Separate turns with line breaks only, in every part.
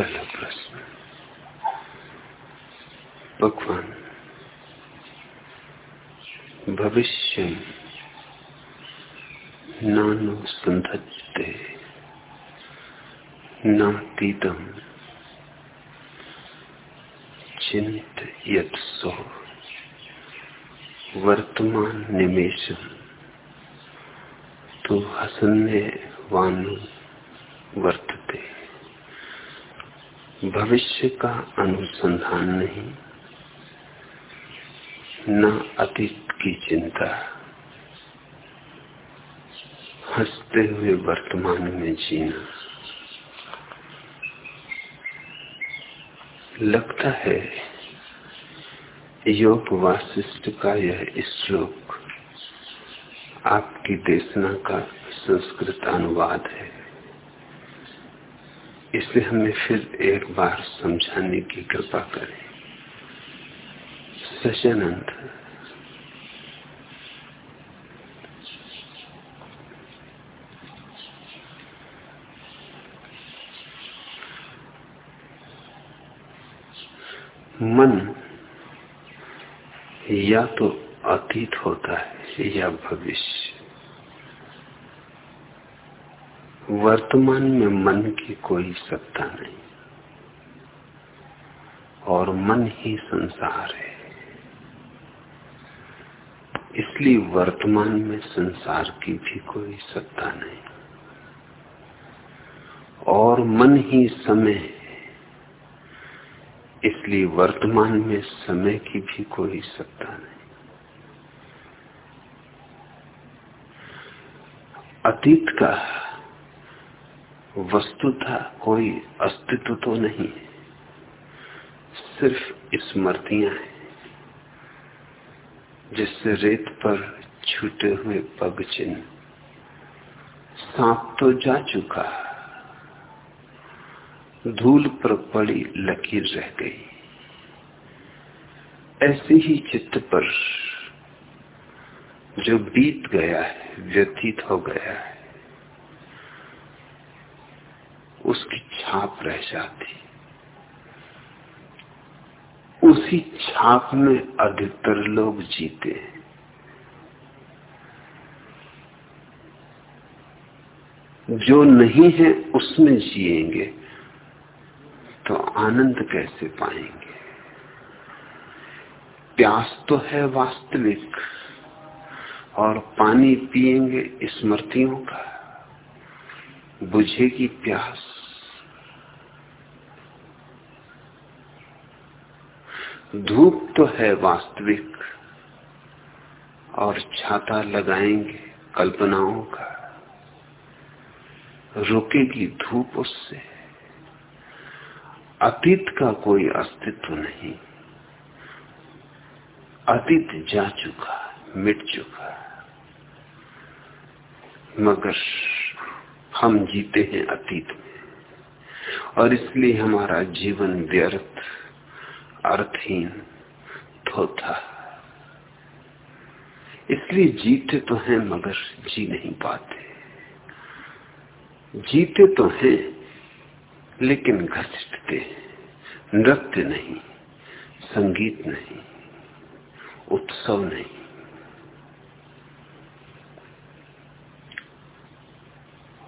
पहला प्रश्न भगवान भविष्य नानु संधत्ते नातीतम चिंत सो वर्तमान निमेशम तो हसन्य वानु वर्तते भविष्य का अनुसंधान नहीं, न अतीत की चिंता। हँसते हुए वर्तमान में जीना। लगता है योग वासिष्ठ का यह श्लोक आपकी देशना का संस्कृत अनुवाद है। इसे हमें फिर एक बार समझाने की कृपा करें। सचानंद मन या तो अतीत होता है या भविष्य। वर्तमान में मन की कोई सत्ता नहीं। और मन ही संसार है। इसलिए वर्तमान में संसार की भी कोई सत्ता नहीं। और मन ही समय है। इसलिए वर्तमान में समय की भी कोई सत्ता नहीं। अतीत का वस्तुता कोई अस्तित्व तो नहीं सिर्फ़ स्मृतियाँ हैं, जिससे रेत पर छूटे हुए पग चिन्ह, सांप तो जा चुका, धूल पर पड़ी लकीर रह गई। ऐसे ही चित्त पर जो बीत गया है, व्यतीत हो गया है उसकी छाप रह जाती। उसी छाप में अधिकतर लोग जीते हैं। जो नहीं है, उसमें जिएँगे तो आनंद कैसे पाएँगे? प्यास तो है वास्तविक, और पानी पिएँगे स्मृतियों का। बुझेगी प्यास। धूप तो है वास्तविक, और छाता लगाएँगे कल्पनाओं का। रुकेगी धूप उससे, अतीत का कोई अस्तित्व नहीं। अतीत जा चुका, मिट चुका, मगर हम जीते हैं अतीत में, और इसलिए हमारा जीवन व्यर्थ। अर्थहीन थोथा इसलिए जीते तो हैं मगर जी नहीं पाते। जीते तो हैं, लेकिन घसीटते नृत्य नहीं, संगीत नहीं, उत्सव नहीं।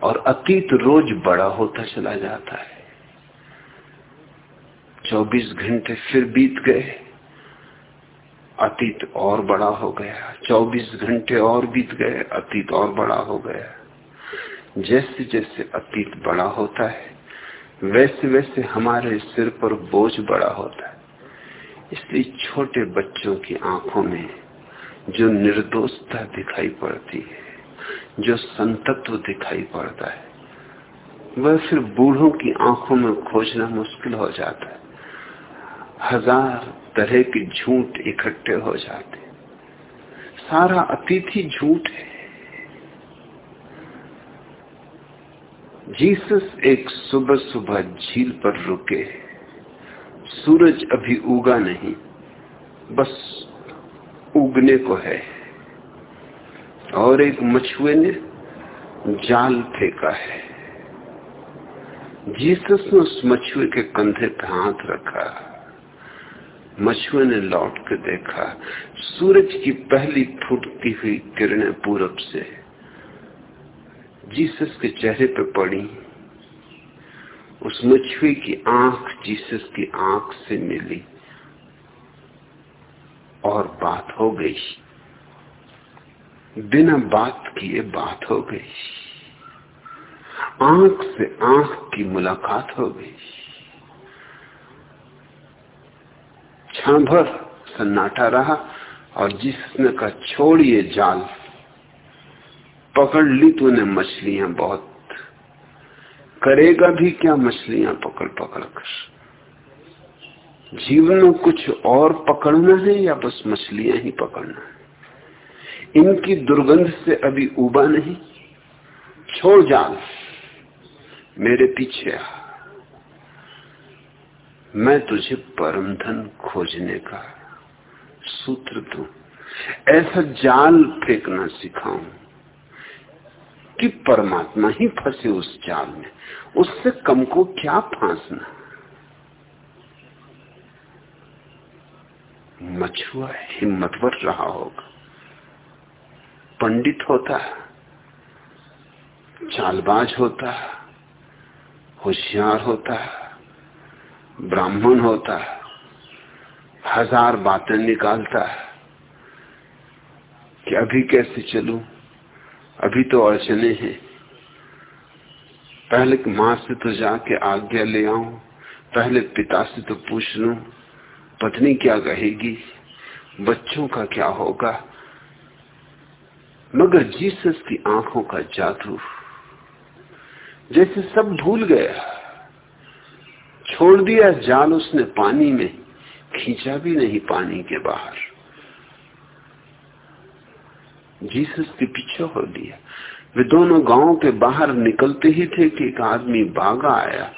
और अतीत रोज बड़ा होता चला जाता है। 24 घंटे फिर बीत गए। अतीत और बड़ा हो गया। 24 घंटे और बीत गए, अतीत और बड़ा हो गया। जैसे जैसे अतीत बड़ा होता है, वैसे वैसे हमारे सिर पर बोझ बड़ा होता है। इसलिए छोटे बच्चों की आँखों में जो निर्दोषता दिखाई पड़ती है, जो संतत्व दिखाई पड़ता है, वह फिर बूढ़ों की आँखों में खोजना मुश्किल हो जाता है। हज़ार तरह के झूठ इकट्ठे हो जाते सारा अतीत ही झूठ है। जीसस एक सुबह सुबह झील पर रुके। सूरज अभी उगा नहीं, बस उगने को है। और एक मछुए ने जाल फेंका है। जीसस ने उस मछुए के कंधे पे हाथ रखा। मछुए ने लौट के देखा, सूरज की पहली फुटती हुई किरणें पूरब से जीसस के चेहरे पर पड़ी। उस मछुए की आँख जीसस की आँख से मिली और बात हो गई। बिना बात किए बात हो गई। आँख से आँख की मुलाकात हो गई। क्षण भर सन्नाटा रहा और जिसने कहा छोड़िए जाल। पकड़ ली तूने मछलियाँ बहुत। करेगा भी क्या मछलियाँ पकड़ पकड़ कर? जीवन में कुछ और पकड़ना है या बस मछलियाँ ही पकड़ना है? इनकी दुर्गंध से अभी उबा नहीं। छोड़ जाल। मेरे पीछे आ। मैं तुझे परम धन खोजने का सूत्र दू। ऐसा जाल फेंकना सिखाऊं कि परमात्मा ही फंसे उस जाल में। उससे कम को क्या फांसना? मछुआ हिम्मतवर रहा होगा। पंडित होता, चालबाज होता, होशियार होता ब्राह्मण होता है, हज़ार बातें निकालता है, कि अभी कैसे चलूँ? अभी तो अड़चने हैं। पहले माँ से तो जाके आज्ञा ले आऊँ, पहले पिता से तो पूछ लू, पत्नी क्या कहेगी, बच्चों का क्या होगा? मगर जीसस की आँखों का जादू जैसे सब भूल गया। छोड़ दिया जाल उसने पानी में, खींचा भी नहीं पानी के बाहर। जीसस के पीछे हो दिया। वे दोनों गाँव के बाहर निकलते ही थे कि एक आदमी भागा आया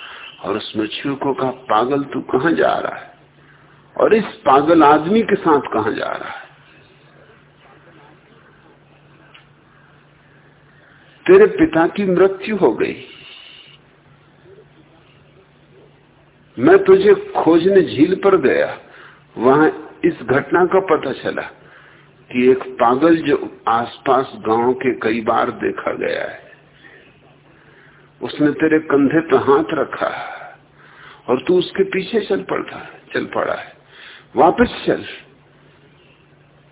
और उस मछुए को कहा, पागल तू कहा जा रहा है? और इस पागल आदमी के साथ कहा जा रहा है? तेरे पिता की मृत्यु हो गई। मैं तुझे खोजने झील पर गया। वहाँ इस घटना का पता चला कि एक पागल जो आसपास गाँव के कई बार देखा गया है। उसने तेरे कंधे पर हाथ रखा और तू उसके पीछे चल पड़ता, चल पड़ा है। वापस चल।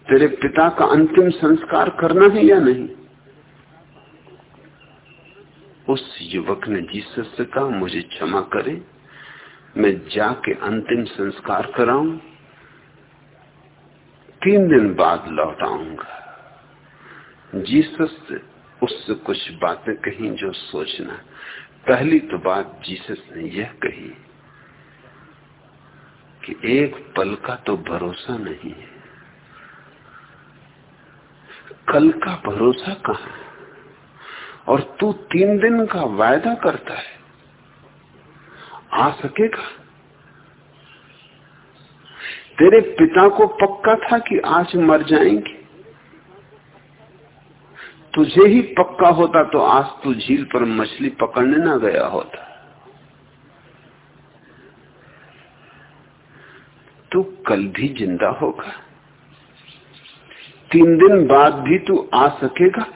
तेरे पिता का अंतिम संस्कार करना है या नहीं? उस युवक ने जीसस से कहा, मुझे क्षमा करे। मैं जाके अंतिम संस्कार कराऊं, तीन दिन बाद लौट आऊँगा। जीसस से उससे कुछ बातें कही जो सोचना। पहली तो बात जीसस ने यह कही कि एक पल का तो भरोसा नहीं है। कल का भरोसा कहा? और तू तीन दिन का वायदा करता है। आ सकेगा? तेरे पिता को पक्का था कि आज मर जाएँगे? तुझे ही पक्का होता तो आज तू झील पर मछली पकड़ने ना गया होता। तू कल भी ज़िंदा होगा। तीन दिन बाद भी तू आ सकेगा?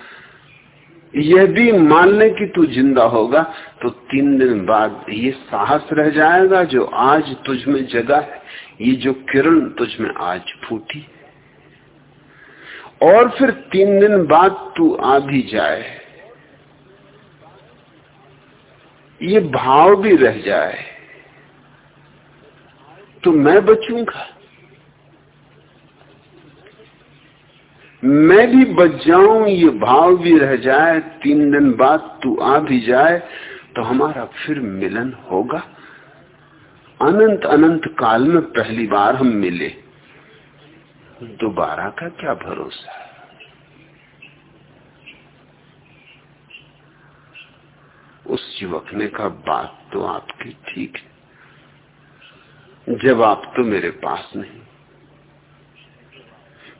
यह भी मान ले कि तू ज़िंदा होगा तो तीन दिन बाद ये साहस रह जाएगा जो आज तुझ में जगा है, ये जो किरण तुझ में आज फूटी और फिर तीन दिन बाद तू आ भी जाए, ये भाव भी रह जाए तो मैं बचूँगा। मैं भी बच जाऊँ, ये भाव भी रह जाए, तीन दिन बाद तू आ भी जाए तो हमारा फिर मिलन होगा। अनंत अनंत काल में पहली बार हम मिले। दोबारा का क्या भरोसा? उस युवक ने कहा, बात तो आपकी ठीक है। जवाब तो मेरे पास नहीं।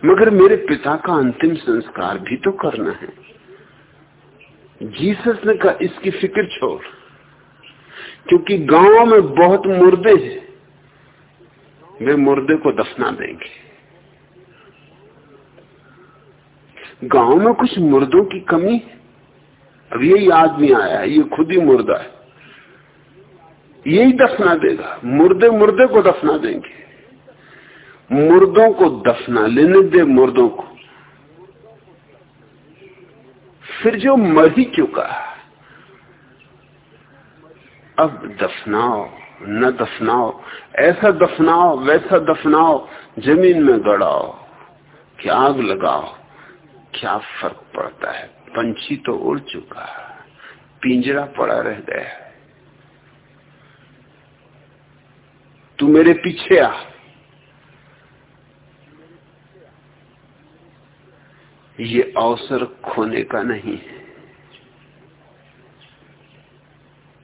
मगर मेरे पिता का अंतिम संस्कार भी तो करना है। जीसस ने कहा, इसकी फ़िक्र छोड़, क्योंकि गाँव में बहुत मुर्दे हैं। वे मुर्दे को दफना देंगे। गाँव में कुछ मुर्दों की कमी अब यही आदमी आया है ये खुद ही मुर्दा है। यही दफना देगा। मुर्दे मुर्दे को दफना देंगे। मुर्दों को दफना, लेने दे मुर्दों को। फिर जो मर ही चुका अब दफनाओ, न दफनाओ। ऐसा दफनाओ, वैसा दफनाओ, ज़मीन में गड़ाओ कि आग लगाओ। क्या फ़र्क पड़ता है? पंछी तो उड़ चुका पिंजरा पड़ा रह गया तू मेरे पीछे आ। ये अवसर खोने का नहीं है।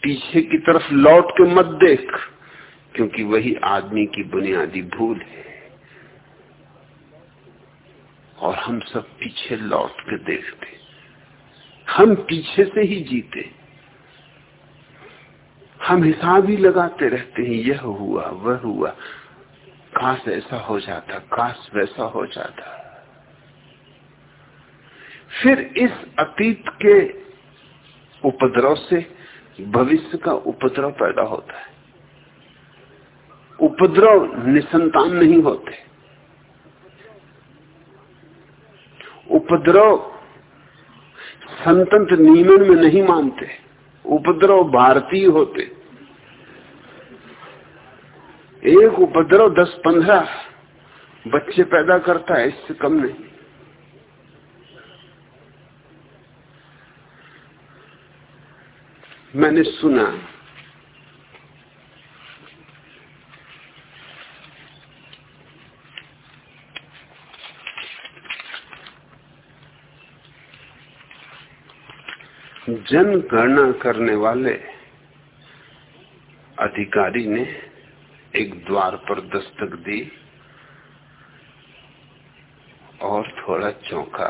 पीछे की तरफ़ लौट के मत देख, क्योंकि वही आदमी की बुनियादी भूल है। और हम सब पीछे लौट के देखते। हम पीछे से ही जीते। हम हिसाब ही लगाते रहते हैं, यह हुआ, वह हुआ। काश ऐसा हो जाता, काश वैसा हो जाता। फिर इस अतीत के उपद्रव से भविष्य का उपद्रव पैदा होता है। उपद्रव निसंतान नहीं होते। उपद्रव संतंत्र नियमन में नहीं मानते। उपद्रव भारतीय होते। एक उपद्रव दस पंद्रह बच्चे पैदा करता है, इससे कम नहीं। मैंने सुना। जनगणना करने वाले अधिकारी ने एक द्वार पर दस्तक दी और थोड़ा चौंका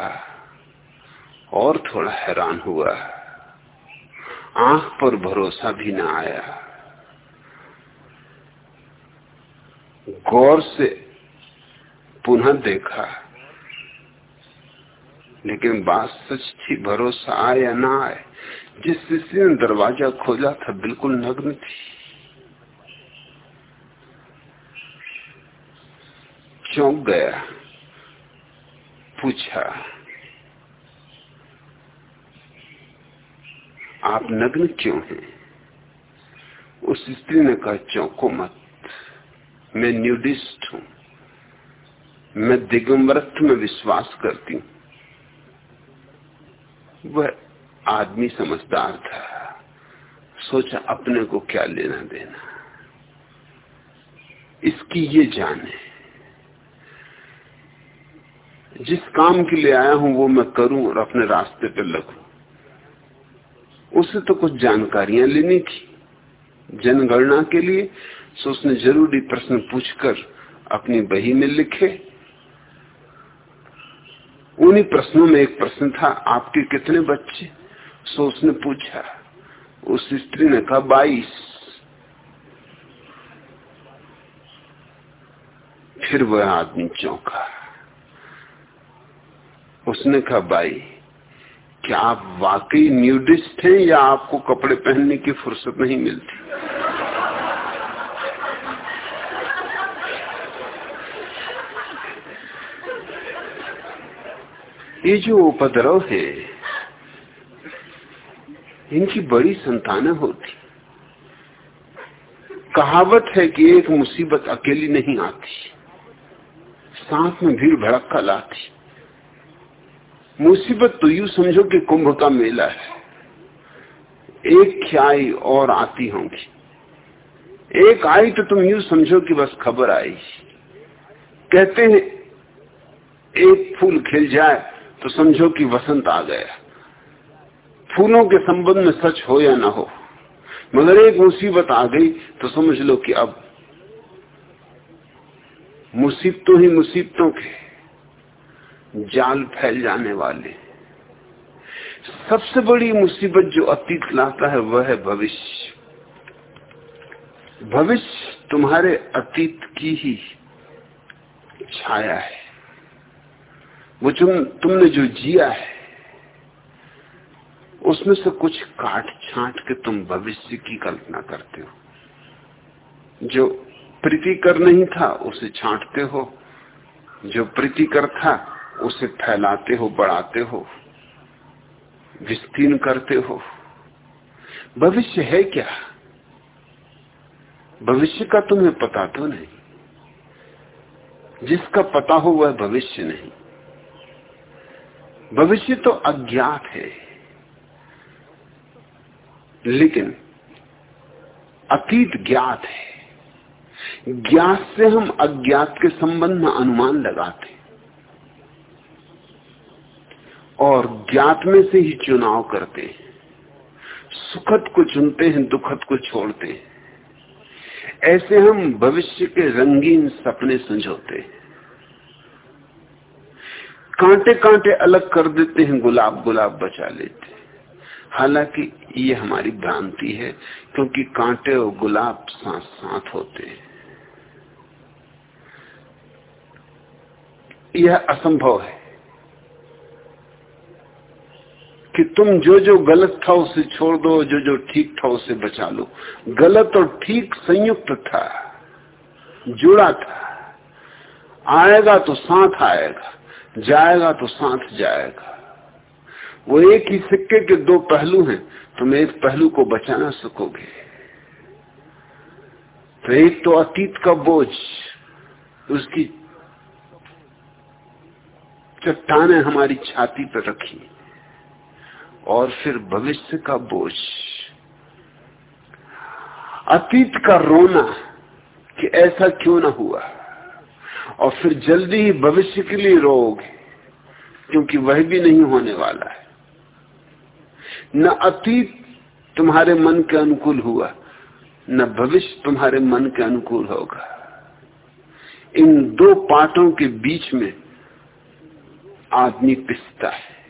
और थोड़ा हैरान हुआ। आँख पर भरोसा भी ना आया। गौर से पुनः देखा। लेकिन बात सच थी, भरोसा आए या ना आए जिस किसी ने दरवाज़ा खोला था, बिल्कुल नग्न थी। चौंक गया, पूछा आप नग्न क्यों हैं? उस स्त्री ने कहा, चौंको मत। मैं न्यूडिस्ट हूँ। मैं दिगंबरत्व में विश्वास करती हूँ। वह आदमी समझदार था। सोचा, अपने को क्या लेना देना? इसकी ये जान है। जिस काम के लिए आया हूँ, वो मैं करूँ और अपने रास्ते पे लगू। उसे तो कुछ जानकारियाँ लेनी थी। जनगणना के लिए, सो उसने ज़रूरी प्रश्न पूछकर अपनी बही में लिखे। उन्हीं प्रश्नों में एक प्रश्न था, आपके कितने बच्चे? सो उसने पूछा, उस स्त्री ने कहा, बाईस। फिर वह आदमी चौंका। उसने कहा बाई क्या आप वाकई न्यूडिस्ट हैं या आपको कपड़े पहनने की फुर्सत नहीं मिलती? ये जो उपद्रव है, इनकी बड़ी संतानें होती। कहावत है कि एक मुसीबत अकेली नहीं आती, साथ में भीड़ भड़का लाती। मुसीबत तो यू समझो कि कुंभ का मेला है। एक ख्याई और आती होंगी। एक आई तो तुम यू समझो कि बस खबर आई। कहते हैं, एक फूल खिल जाए तो समझो कि वसंत आ गया। फूलों के संबंध में सच हो या ना हो, मगर एक मुसीबत आ गई तो समझ लो कि अब मुसीबतों ही मुसीबतों के जाल फैल जाने वाले। सबसे बड़ी मुसीबत जो अतीत लाता है, वह है भविष्य। भविष्य तुम्हारे अतीत की ही छाया है। वो तुम तुमने जो जिया है, उसमें से कुछ काट छांट के तुम भविष्य की कल्पना करते हो। जो प्रीतिकर नहीं था, उसे छांटते हो। जो प्रीतिकर था उसे फैलाते हो, बढ़ाते हो, विस्तीर्ण करते हो। भविष्य है क्या? भविष्य का तुम्हें पता तो नहीं। जिसका पता हो वह भविष्य नहीं। भविष्य तो अज्ञात है। लेकिन अतीत ज्ञात है। ज्ञात से हम अज्ञात के संबंध में अनुमान लगाते और ज्ञात में से ही चुनाव करते हैं। सुखद को चुनते हैं, दुखद को छोड़ते हैं। ऐसे हम भविष्य के रंगीन सपने हैं। कांटे कांटे अलग कर देते हैं गुलाब गुलाब बचा लेते हैं। हालाँकि ये हमारी भ्रांति है, क्योंकि कांटे और गुलाब साथ साथ होते हैं। यह असंभव है। कि तुम जो जो गलत था उसे छोड़ दो, जो जो ठीक था उसे बचा लो। गलत और ठीक संयुक्त था, जुड़ा था। आएगा तो साथ आएगा, जाएगा तो साथ जाएगा। वो एक ही सिक्के के दो पहलू हैं, तुम एक पहलू को बचा ना सकोगे। तो एक तो अतीत का बोझ, उसकी चट्टाने हमारी छाती पर रखी। और फिर भविष्य का बोझ। अतीत का रोना कि ऐसा क्यों ना हुआ। और फिर जल्दी ही भविष्य के लिए रोगे क्योंकि वह भी नहीं होने वाला है। न अतीत तुम्हारे मन के अनुकूल हुआ, न भविष्य तुम्हारे मन के अनुकूल होगा। इन दो पाटों के बीच में आदमी पिसता है।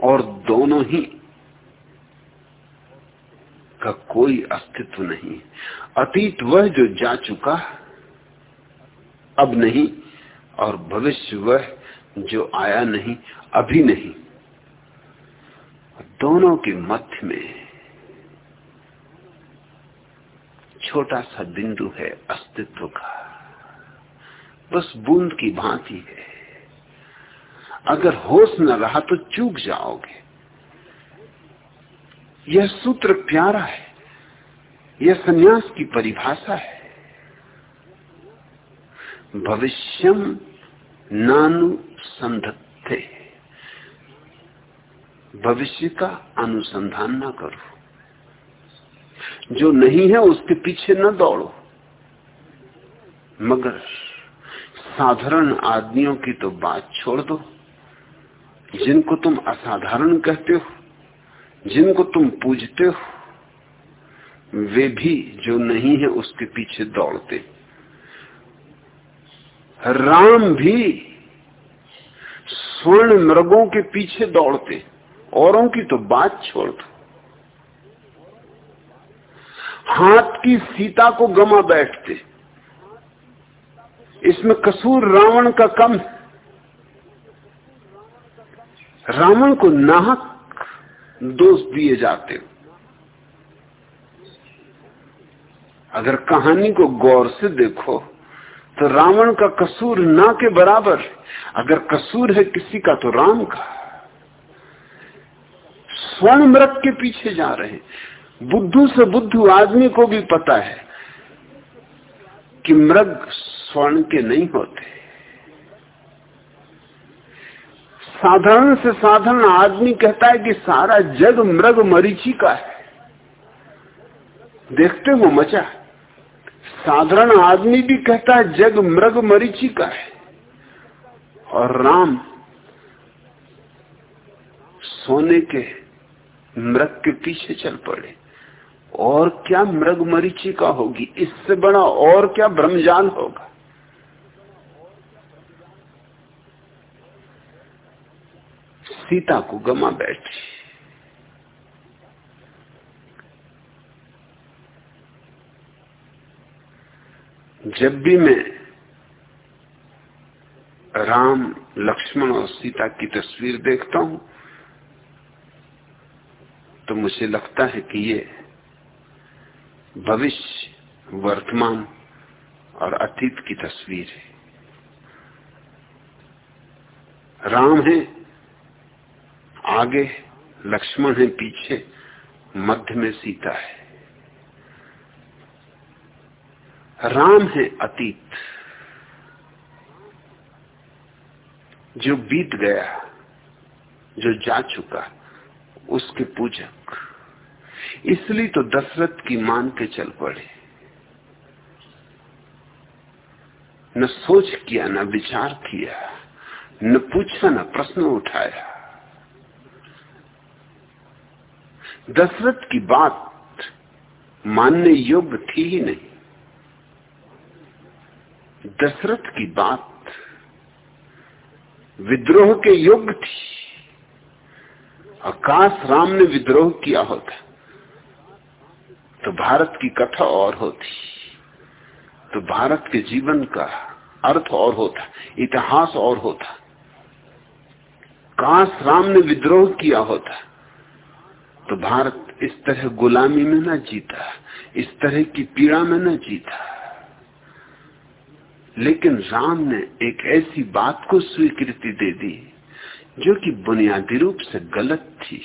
और दोनों ही का कोई अस्तित्व नहीं। अतीत वह जो जा चुका, अब नहीं, और भविष्य वह जो आया नहीं, अभी नहीं। दोनों के मध्य में छोटा सा बिंदु है अस्तित्व का। बस बूंद की भांति है। अगर होश न रहा तो चूक जाओगे। यह सूत्र प्यारा है। यह सन्यास की परिभाषा है। भविष्यम नानु संधत्ते। भविष्य का अनुसंधान ना करो। जो नहीं है उसके पीछे न दौड़ो। मगर साधारण आदमियों की तो बात छोड़ दो। जिनको तुम असाधारण कहते हो, जिनको तुम पूजते हो, वे भी जो नहीं है उसके पीछे दौड़ते। राम भी स्वर्ण मृगों के पीछे दौड़ते, औरों की तो बात छोड़ दो। हाथ की सीता को गमा बैठते, इसमें कसूर रावण का कम है। रावण को नाहक दोष दिए जाते हो। अगर कहानी को गौर से देखो तो रावण का कसूर ना के बराबर, अगर कसूर है किसी का तो राम का। स्वर्ण मृत के पीछे जा रहे हैं। बुद्धू से बुद्धू आदमी को भी पता है कि मृग स्वर्ण के नहीं होते। साधारण से साधारण आदमी कहता है कि सारा जग मृग मरीची का है। देखते हो मचा। साधारण आदमी भी कहता है जग मृग मरीची का है। और राम सोने के मृग के पीछे चल पड़े। और क्या मृग मरीची का होगी? इससे बड़ा और क्या ब्रह्मजाल होगा? सीता को गमा बैठी। जब भी मैं राम, लक्ष्मण और सीता की तस्वीर देखता हूँ तो मुझे लगता है कि ये भविष्य, वर्तमान और अतीत की तस्वीर है। राम है आगे लक्ष्मण है, पीछे मध्य में सीता है। राम है अतीत। जो बीत गया, जो जा चुका, उसके पूजक। इसलिए तो दशरथ की मान के चल पड़े। न सोच किया, न विचार किया, न पूछा, न प्रश्न उठाया। दशरथ की बात मानने योग्य थी ही नहीं। दशरथ की बात विद्रोह के योग्य थी। आकाश राम ने विद्रोह किया होता तो भारत की कथा और होती तो भारत के जीवन का अर्थ और होता, इतिहास और होता। काश राम ने विद्रोह किया होता तो भारत इस तरह गुलामी में न जीता, इस तरह की पीड़ा में न जीता। लेकिन राम ने एक ऐसी बात को स्वीकृति दे दी, जो कि बुनियादी रूप से गलत थी।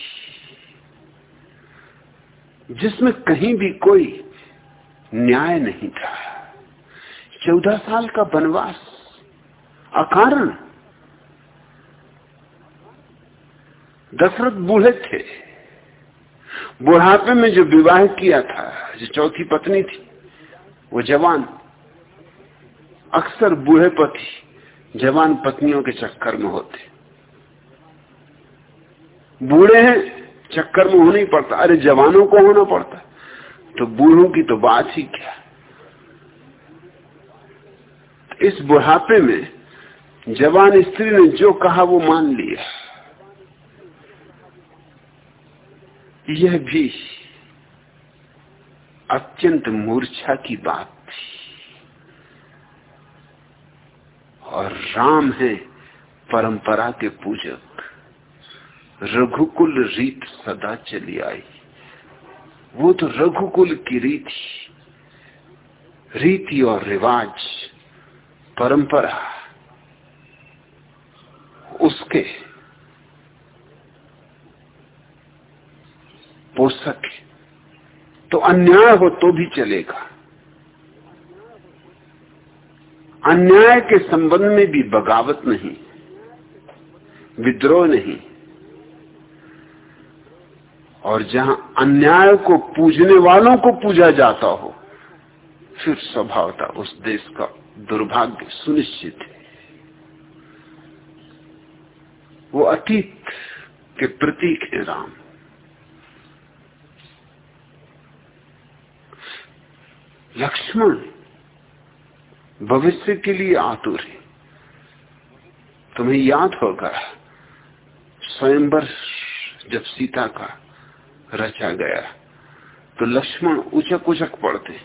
जिसमें कहीं भी कोई न्याय नहीं था। चौदह साल का वनवास, अकारण, दशरथ बूढ़े थे। बुढ़ापे में जो विवाह किया था, जो चौथी पत्नी थी, वो जवान, अक्सर बूढ़े पति जवान पत्नियों के चक्कर में होते। बूढ़े हैं, चक्कर में होना ही पड़ता। अरे जवानों को होना पड़ता। तो बूढ़ों की तो बात ही क्या? इस बुढ़ापे में जवान स्त्री ने जो कहा वो मान लिया। यह भी अत्यंत मूर्छा की बात थी। और राम है परंपरा के पूजक। रघुकुल रीत सदा चली आई। वो तो रघुकुल की रीति रीति और रिवाज, परंपरा, उसके पोषक है तो अन्याय हो तो भी चलेगा। अन्याय के संबंध में भी बगावत नहीं, विद्रोह नहीं। और जहाँ अन्याय को पूजने वालों को पूजा जाता हो, फिर स्वभावता उस देश का दुर्भाग्य सुनिश्चित है। वो अतीत के प्रतीक है राम। लक्ष्मण भविष्य के लिए आतुर है। तुम्हें याद होगा, स्वयंवर जब सीता का रचा गया तो लक्ष्मण उचक उचक पड़ते।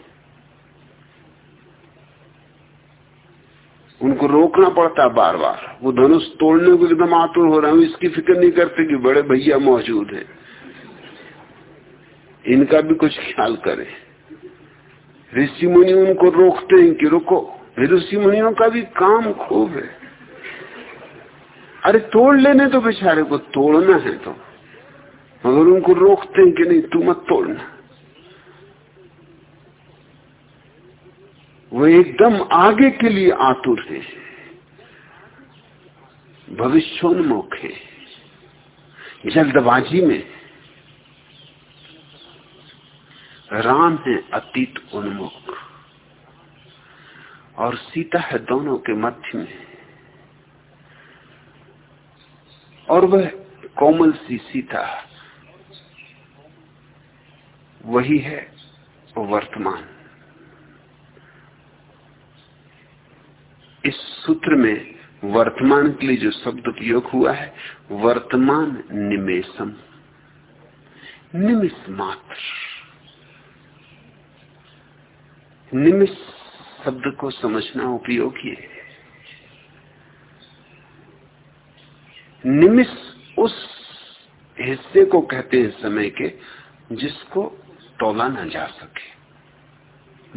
उनको रोकना पड़ता बार बार वो धनुष तोड़ने को एकदम आतुर हो रहा हूँ इसकी फ़िक्र नहीं करते कि बड़े भैया मौजूद है। इनका भी कुछ ख्याल करें। ऋषि मुनि उनको रोकते हैं कि रुको। ऋषि मुनियों का भी काम खूब है। अरे तोड़ लेने तो बेचारे को तोड़ना है तो। मगर उनको रोकते हैं कि नहीं, तू मत तोड़ना। वो एकदम आगे के लिए आतुर है। भविष्योन्मुख है। जल्दबाजी में राम है अतीत उन्मुख। और सीता है दोनों के मध्य में। और वह कोमल सी सीता, वही है वर्तमान। इस सूत्र में वर्तमान के लिए जो शब्द उपयोग हुआ है, वर्तमान निमेशम निमिष मात्र। निमिष शब्द को समझना उपयोगी है। निमिष उस हिस्से को कहते हैं समय के, जिसको तोला ना जा सके,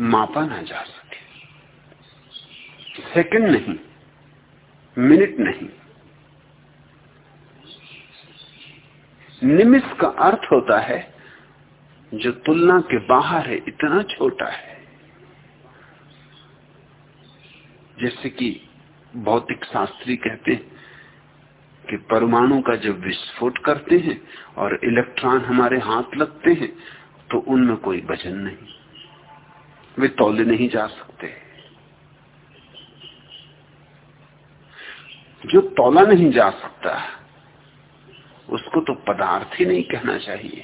मापा ना जा सके। सेकंड नहीं, मिनट नहीं। निमिष का अर्थ होता है, जो तुलना के बाहर है, इतना छोटा है। जैसे कि भौतिक शास्त्री कहते हैं कि परमाणु का जब विस्फोट करते हैं और इलेक्ट्रॉन हमारे हाथ लगते हैं तो उनमें कोई वज़न नहीं। वे तौले नहीं जा सकते। जो तौला नहीं जा सकता, उसको तो पदार्थ ही नहीं कहना चाहिए।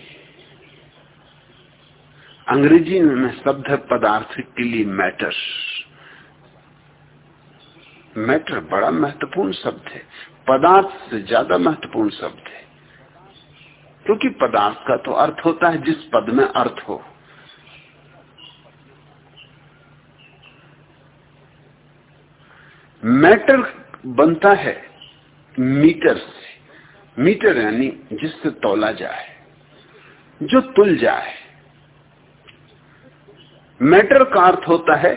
अंग्रेज़ी में शब्द है पदार्थ के लिए मैटर। मैटर, बड़ा महत्वपूर्ण शब्द है। पदार्थ से ज़्यादा महत्वपूर्ण शब्द है। क्योंकि पदार्थ का तो अर्थ होता है, जिस पद में अर्थ हो। मैटर बनता है मीटर से। मीटर यानी जिससे तोला जाए, जो तुल जाए। मैटर का अर्थ होता है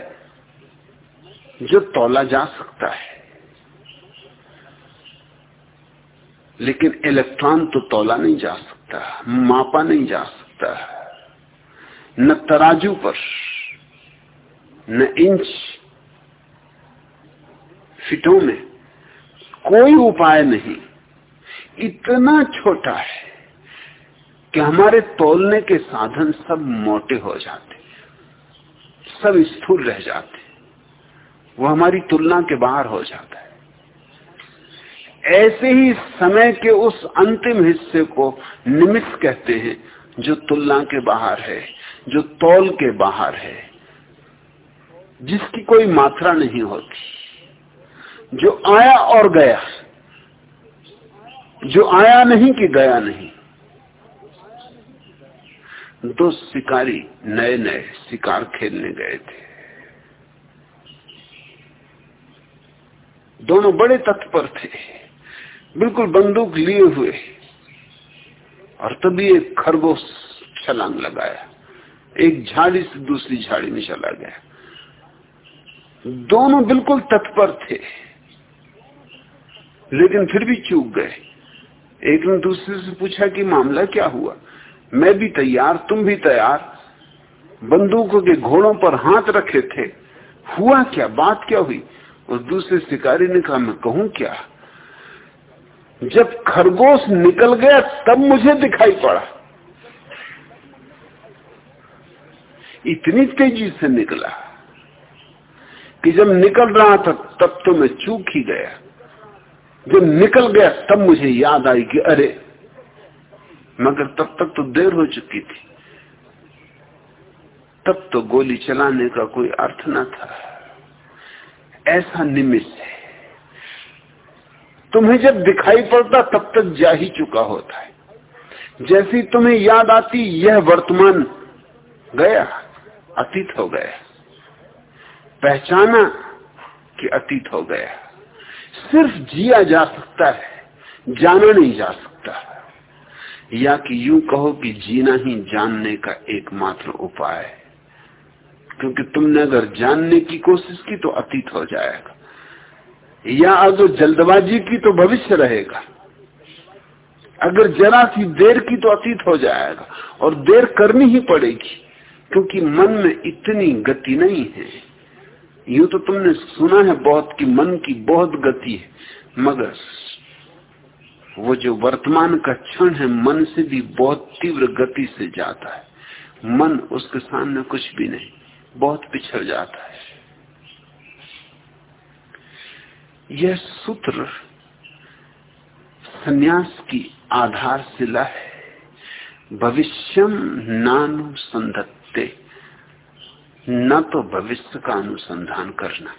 जो तोला जा सकता है। लेकिन इलेक्ट्रॉन तो तोला नहीं जा सकता, मापा नहीं जा सकता। न तराजू पर, न इंच फिटों में कोई उपाय नहीं। इतना छोटा है कि हमारे तोलने के साधन सब मोटे हो जाते, सब स्थूल रह जाते। वो हमारी तुलना के बाहर हो जाता है। ऐसे ही समय के उस अंतिम हिस्से को निमित्त कहते हैं, जो तुलना के बाहर है, जो तौल के बाहर है, जिसकी कोई मात्रा नहीं होती। जो आया और गया, जो आया नहीं कि गया नहीं, दो शिकारी नए नए शिकार खेलने गए थे। दोनों बड़े तत्पर थे। बिल्कुल बंदूक लिए हुए। और तभी एक खरगोश छलांग लगाया। एक झाड़ी से दूसरी झाड़ी में चला गया। दोनों बिल्कुल तत्पर थे। लेकिन फिर भी चूक गए। एक ने दूसरे से पूछा कि मामला क्या हुआ? मैं भी तैयार, तुम भी तैयार। बंदूकों के घोड़ों पर हाथ रखे थे। हुआ क्या? बात क्या हुई? उस दूसरे शिकारी ने कहा, मैं कहूँ क्या? जब खरगोश निकल गया, तब मुझे दिखाई पड़ा। इतनी तेज़ी से निकला कि जब निकल रहा था, तब तो मैं चूक ही गया। जब निकल गया, तब मुझे याद आई कि अरे, मगर तब तक तो देर हो चुकी थी। तब तो गोली चलाने का कोई अर्थ ना था। ऐसा निमिष है। तुम्हें जब दिखाई पड़ता तब तक जा ही चुका होता है। जैसी तुम्हें याद आती, यह वर्तमान गया, अतीत हो गया। पहचाना कि अतीत हो गया। सिर्फ़ जिया जा सकता है, जाना नहीं जा सकता। या कि यूँ कहो कि जीना ही जानने का एकमात्र उपाय है। क्योंकि तुमने अगर जानने की कोशिश की तो अतीत हो जाएगा। या अगर जल्दबाजी की तो भविष्य रहेगा। अगर जरा सी देर की तो अतीत हो जाएगा। और देर करनी ही पड़ेगी, क्योंकि मन में इतनी गति नहीं है। यूँ तो तुमने सुना है बहुत कि मन की बहुत गति है, मगर वो जो वर्तमान का क्षण है, मन से भी बहुत तीव्र गति से जाता है। मन उसके सामने कुछ भी नहीं। बहुत पिछड़ जाता है। यह सूत्र संन्यास की आधारशिला है। भविष्यम नानु संधत्ते। न तो भविष्य का अनुसंधान करना।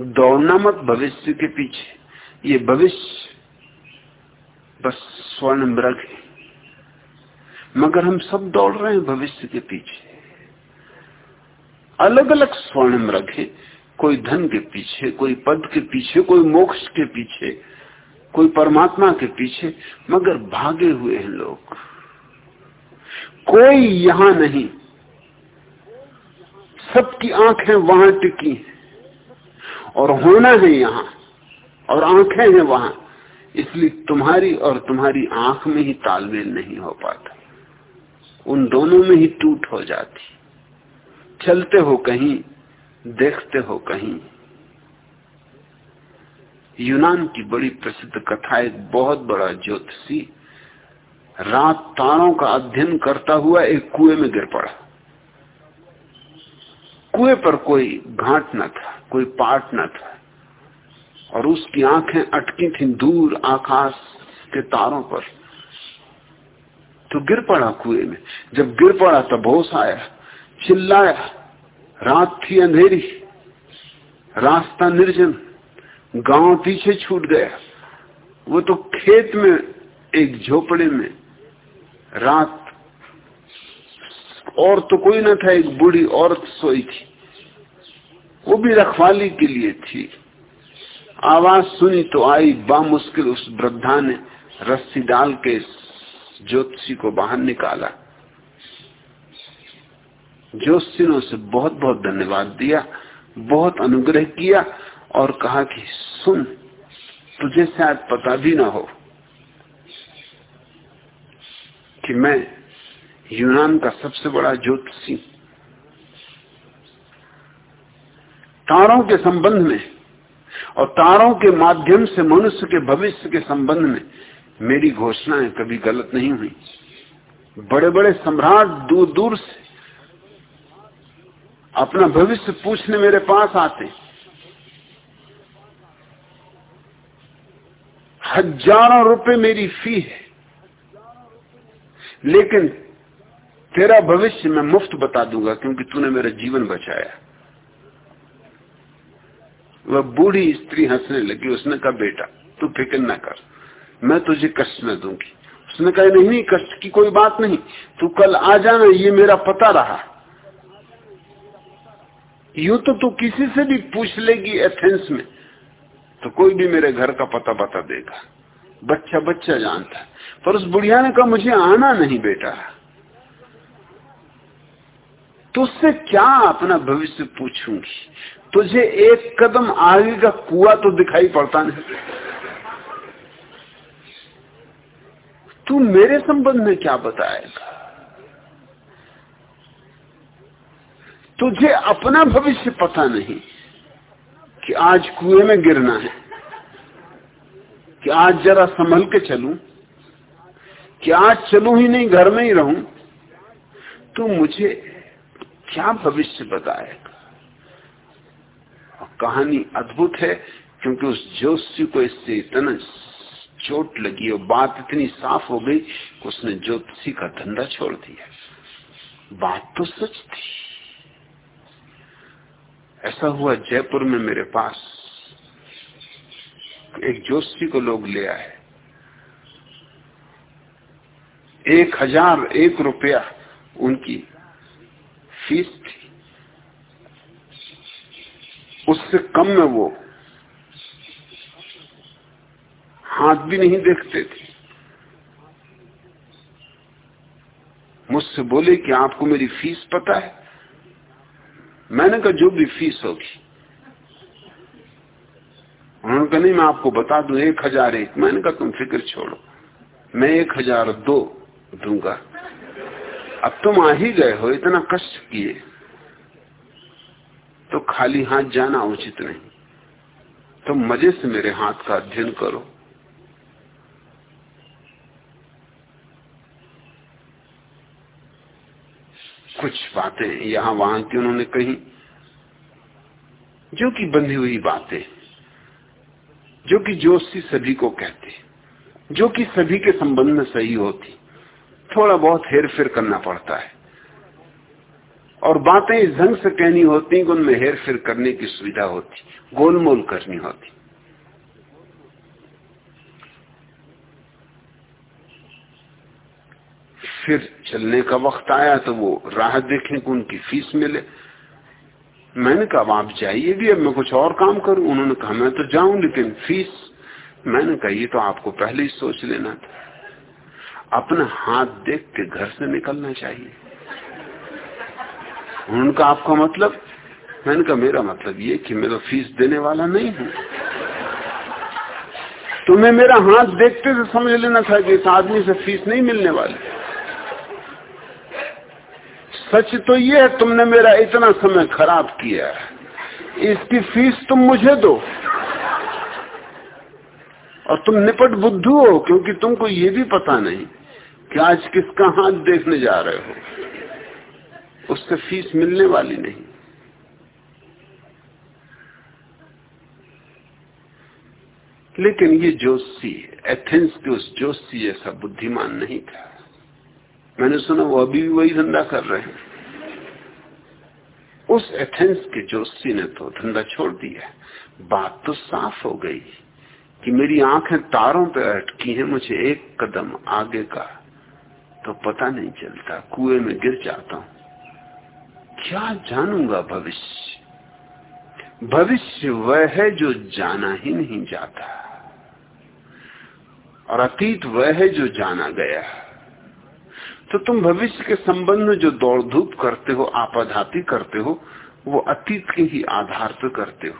दौड़ना मत भविष्य के पीछे। ये भविष्य बस स्वर्ण मृग है। मगर हम सब दौड़ रहे हैं भविष्य के पीछे। अलग अलग स्वर्णिम रखे। कोई धन के पीछे, कोई पद के पीछे, कोई मोक्ष के पीछे, कोई परमात्मा के पीछे, मगर भागे हुए हैं लोग। कोई यहाँ नहीं। सबकी आँखें वहाँ टिकी और होना है यहाँ, और आँखें हैं वहाँ। इसलिए तुम्हारी और तुम्हारी आँख में ही तालमेल नहीं हो पाता। उन दोनों में ही टूट हो जाती। चलते हो कहीं, देखते हो कहीं। यूनान की बड़ी प्रसिद्ध कथा एक बहुत बड़ा ज्योतिषी, रात तारों का अध्ययन करता हुआ एक कुएँ में गिर पड़ा। कुएँ पर कोई घाट न था, कोई पाट न था, और उसकी आँखें अटकी थी दूर आकाश के तारों पर। तो गिर पड़ा कुएँ में। जब गिर पड़ा, तब होश आया, चिल्लाया रात थी अंधेरी, रास्ता निर्जन, गाँव पीछे छूट गया। वो तो खेत में, एक झोपड़े में, रात, और तो कोई ना था, एक बूढ़ी औरत सोई थी। वो भी रखवाली के लिए थी। आवाज़ सुनी तो आई, बामुश्किल उस वृद्धा ने रस्सी डाल के ज्योतिषी को बाहर निकाला। ज्योतिषी ने उसे बहुत बहुत धन्यवाद दिया, बहुत अनुग्रह किया और कहा कि सुन, तुझे शायद पता भी ना हो कि मैं यूनान का सबसे बड़ा ज्योतिषी तारों के संबंध में और तारों के माध्यम से मनुष्य के भविष्य के संबंध में मेरी घोषणाएँ कभी गलत नहीं हुई। बड़े बड़े सम्राट दूर दूर से अपना भविष्य पूछने मेरे पास आते। हज़ारों रुपए मेरी फ़ी है। लेकिन तेरा भविष्य मैं मुफ़्त बता दूँगा क्योंकि तूने मेरा जीवन बचाया। वह बूढ़ी स्त्री हंसने लगी, उसने कहा, बेटा, तू फ़िक्र न कर। मैं तुझे कष्ट न दूँगी। उसने कहा, नहीं, कष्ट की कोई बात नहीं। तू कल आ जाना, ये मेरा पता रहा। यूँ तो तू किसी से भी पूछ लेगी एथेंस में तो कोई भी मेरे घर का पता बता देगा। बच्चा बच्चा जानता है। पर उस बुढ़िया ने कहा, मुझे आना नहीं बेटा। तुझसे क्या अपना भविष्य पूछूँगी? तुझे एक कदम आगे का कुआ तो दिखाई पड़ता नहीं। तू मेरे संबंध में क्या बताएगा? तुझे अपना भविष्य पता नहीं कि आज कुएँ में गिरना है, कि आज जरा संभल के चलूँ, कि आज चलू ही नहीं, घर में ही रहूँ, तू मुझे क्या भविष्य बताएगा? कहानी अद्भुत है, क्योंकि उस जोशी को इससे इतना चोट लगी और बात इतनी साफ़ हो गई कि उसने ज्योतिषी का धंधा छोड़ दिया। बात तो सच थी। ऐसा हुआ जयपुर में मेरे पास। एक जोशी को लोग ले आए। एक हज़ार एक रुपया उनकी फ़ीस थी। उससे कम में वो हाथ भी नहीं देखते थे। मुझसे बोले कि आपको मेरी फ़ीस पता है? मैंने कहा, जो भी फ़ीस होगी। उन्होंने कहा, नहीं, मैं आपको बता दू, एक हज़ार एक। मैंने कहा, तुम फ़िक्र छोड़ो। मैं एक हज़ार दो दूँगा। अब तुम आ ही गए हो, इतना कष्ट किए। तो खाली हाथ जाना उचित नहीं। तो मज़े से मेरे हाथ का अध्ययन करो। कुछ बातें यहाँ वहाँ की उन्होंने कही, जो कि बंधी हुई बातें, जो कि जोशी सभी को कहते, जो कि सभी के संबंध में सही होती, थोड़ा बहुत हेर फेर करना पड़ता है। और बातें इस ढंग से कहनी होती कि उनमें हेर फेर करने की सुविधा होती, गोलमोल करनी होती। फिर चलने का वक्त आया तो वो राह देखें कि उनकी फ़ीस मिले। मैंने कहा आप जाइए भी, अब मैं कुछ और काम करूँ। उन्होंने कहा, मैं तो जाऊँ, लेकिन फ़ीस मैंने कहा, ये तो आपको पहले ही सोच लेना था। अपना हाथ देख के घर से निकलना चाहिए। उनका आपका मतलब? मैंने कहा, मेरा मतलब ये कि मैं तो फ़ीस देने वाला नहीं हूँ। तुम्हें मेरा हाथ देखते से समझ लेना था कि इस आदमी से फ़ीस नहीं मिलने वाली। सच तो ये है, तुमने मेरा इतना समय खराब किया इसकी फ़ीस तुम मुझे दो। और तुम निपट बुद्धू हो, क्योंकि तुमको ये भी पता नहीं कि आज किसका हाथ देखने जा रहे हो। उससे फ़ीस मिलने वाली नहीं। लेकिन ये जोशी, एथेंस के उस जोशी जैसा बुद्धिमान नहीं था। मैंने सुना वो अभी भी वही धंधा कर रहे हैं। उस एथेंस के जोशी ने तो धंधा छोड़ दिया बात तो साफ़ हो गई कि मेरी आँखें तारों पे अटकी हैं, मुझे एक कदम आगे का तो पता नहीं चलता, कुएँ में गिर जाता हूँ। क्या जानूँगा भविष्य? भविष्य वह है जो जाना ही नहीं जाता। और अतीत वह है जो जाना गया। तो तुम भविष्य के संबंध में जो दौड़ धूप करते हो, आपाधापी करते हो, वो अतीत के ही आधार पर करते हो।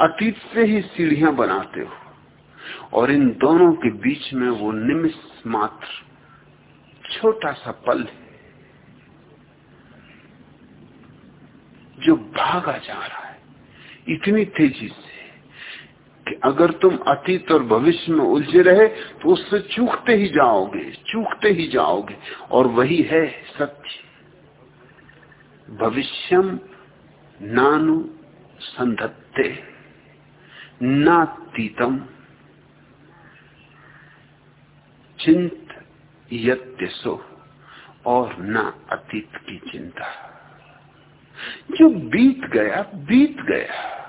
अतीत से ही सीढ़ियाँ बनाते हो। और इन दोनों के बीच में वो निमिष मात्र छोटा सा पल है, जो भागा जा रहा है। इतनी तेज़ी से कि अगर तुम अतीत और भविष्य में उलझे रहे तो उससे चूकते ही जाओगे, चूकते ही जाओगे। और वही है सत्य। भविष्यम नानु संधत्ते नातीतम चिंत यत्यसो, और न अतीत की चिंता। जो बीत गया बीत गया।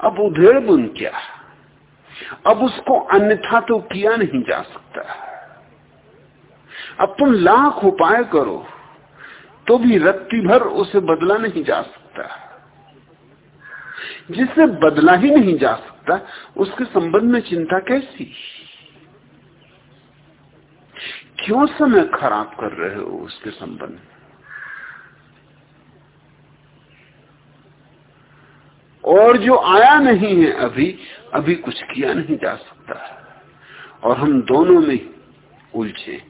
अब उधेड़ बुन क्या? अब उसको अन्यथा तो किया नहीं जा सकता। अब तुम लाख उपाय करो तो भी रत्ती भर उसे बदला नहीं जा सकता। जिसे बदला ही नहीं जा सकता, उसके संबंध में चिंता कैसी? क्यों समय खराब कर रहे हो उसके संबंध में? और जो आया नहीं है अभी अभी कुछ किया नहीं जा सकता। और हम दोनों में उलझे।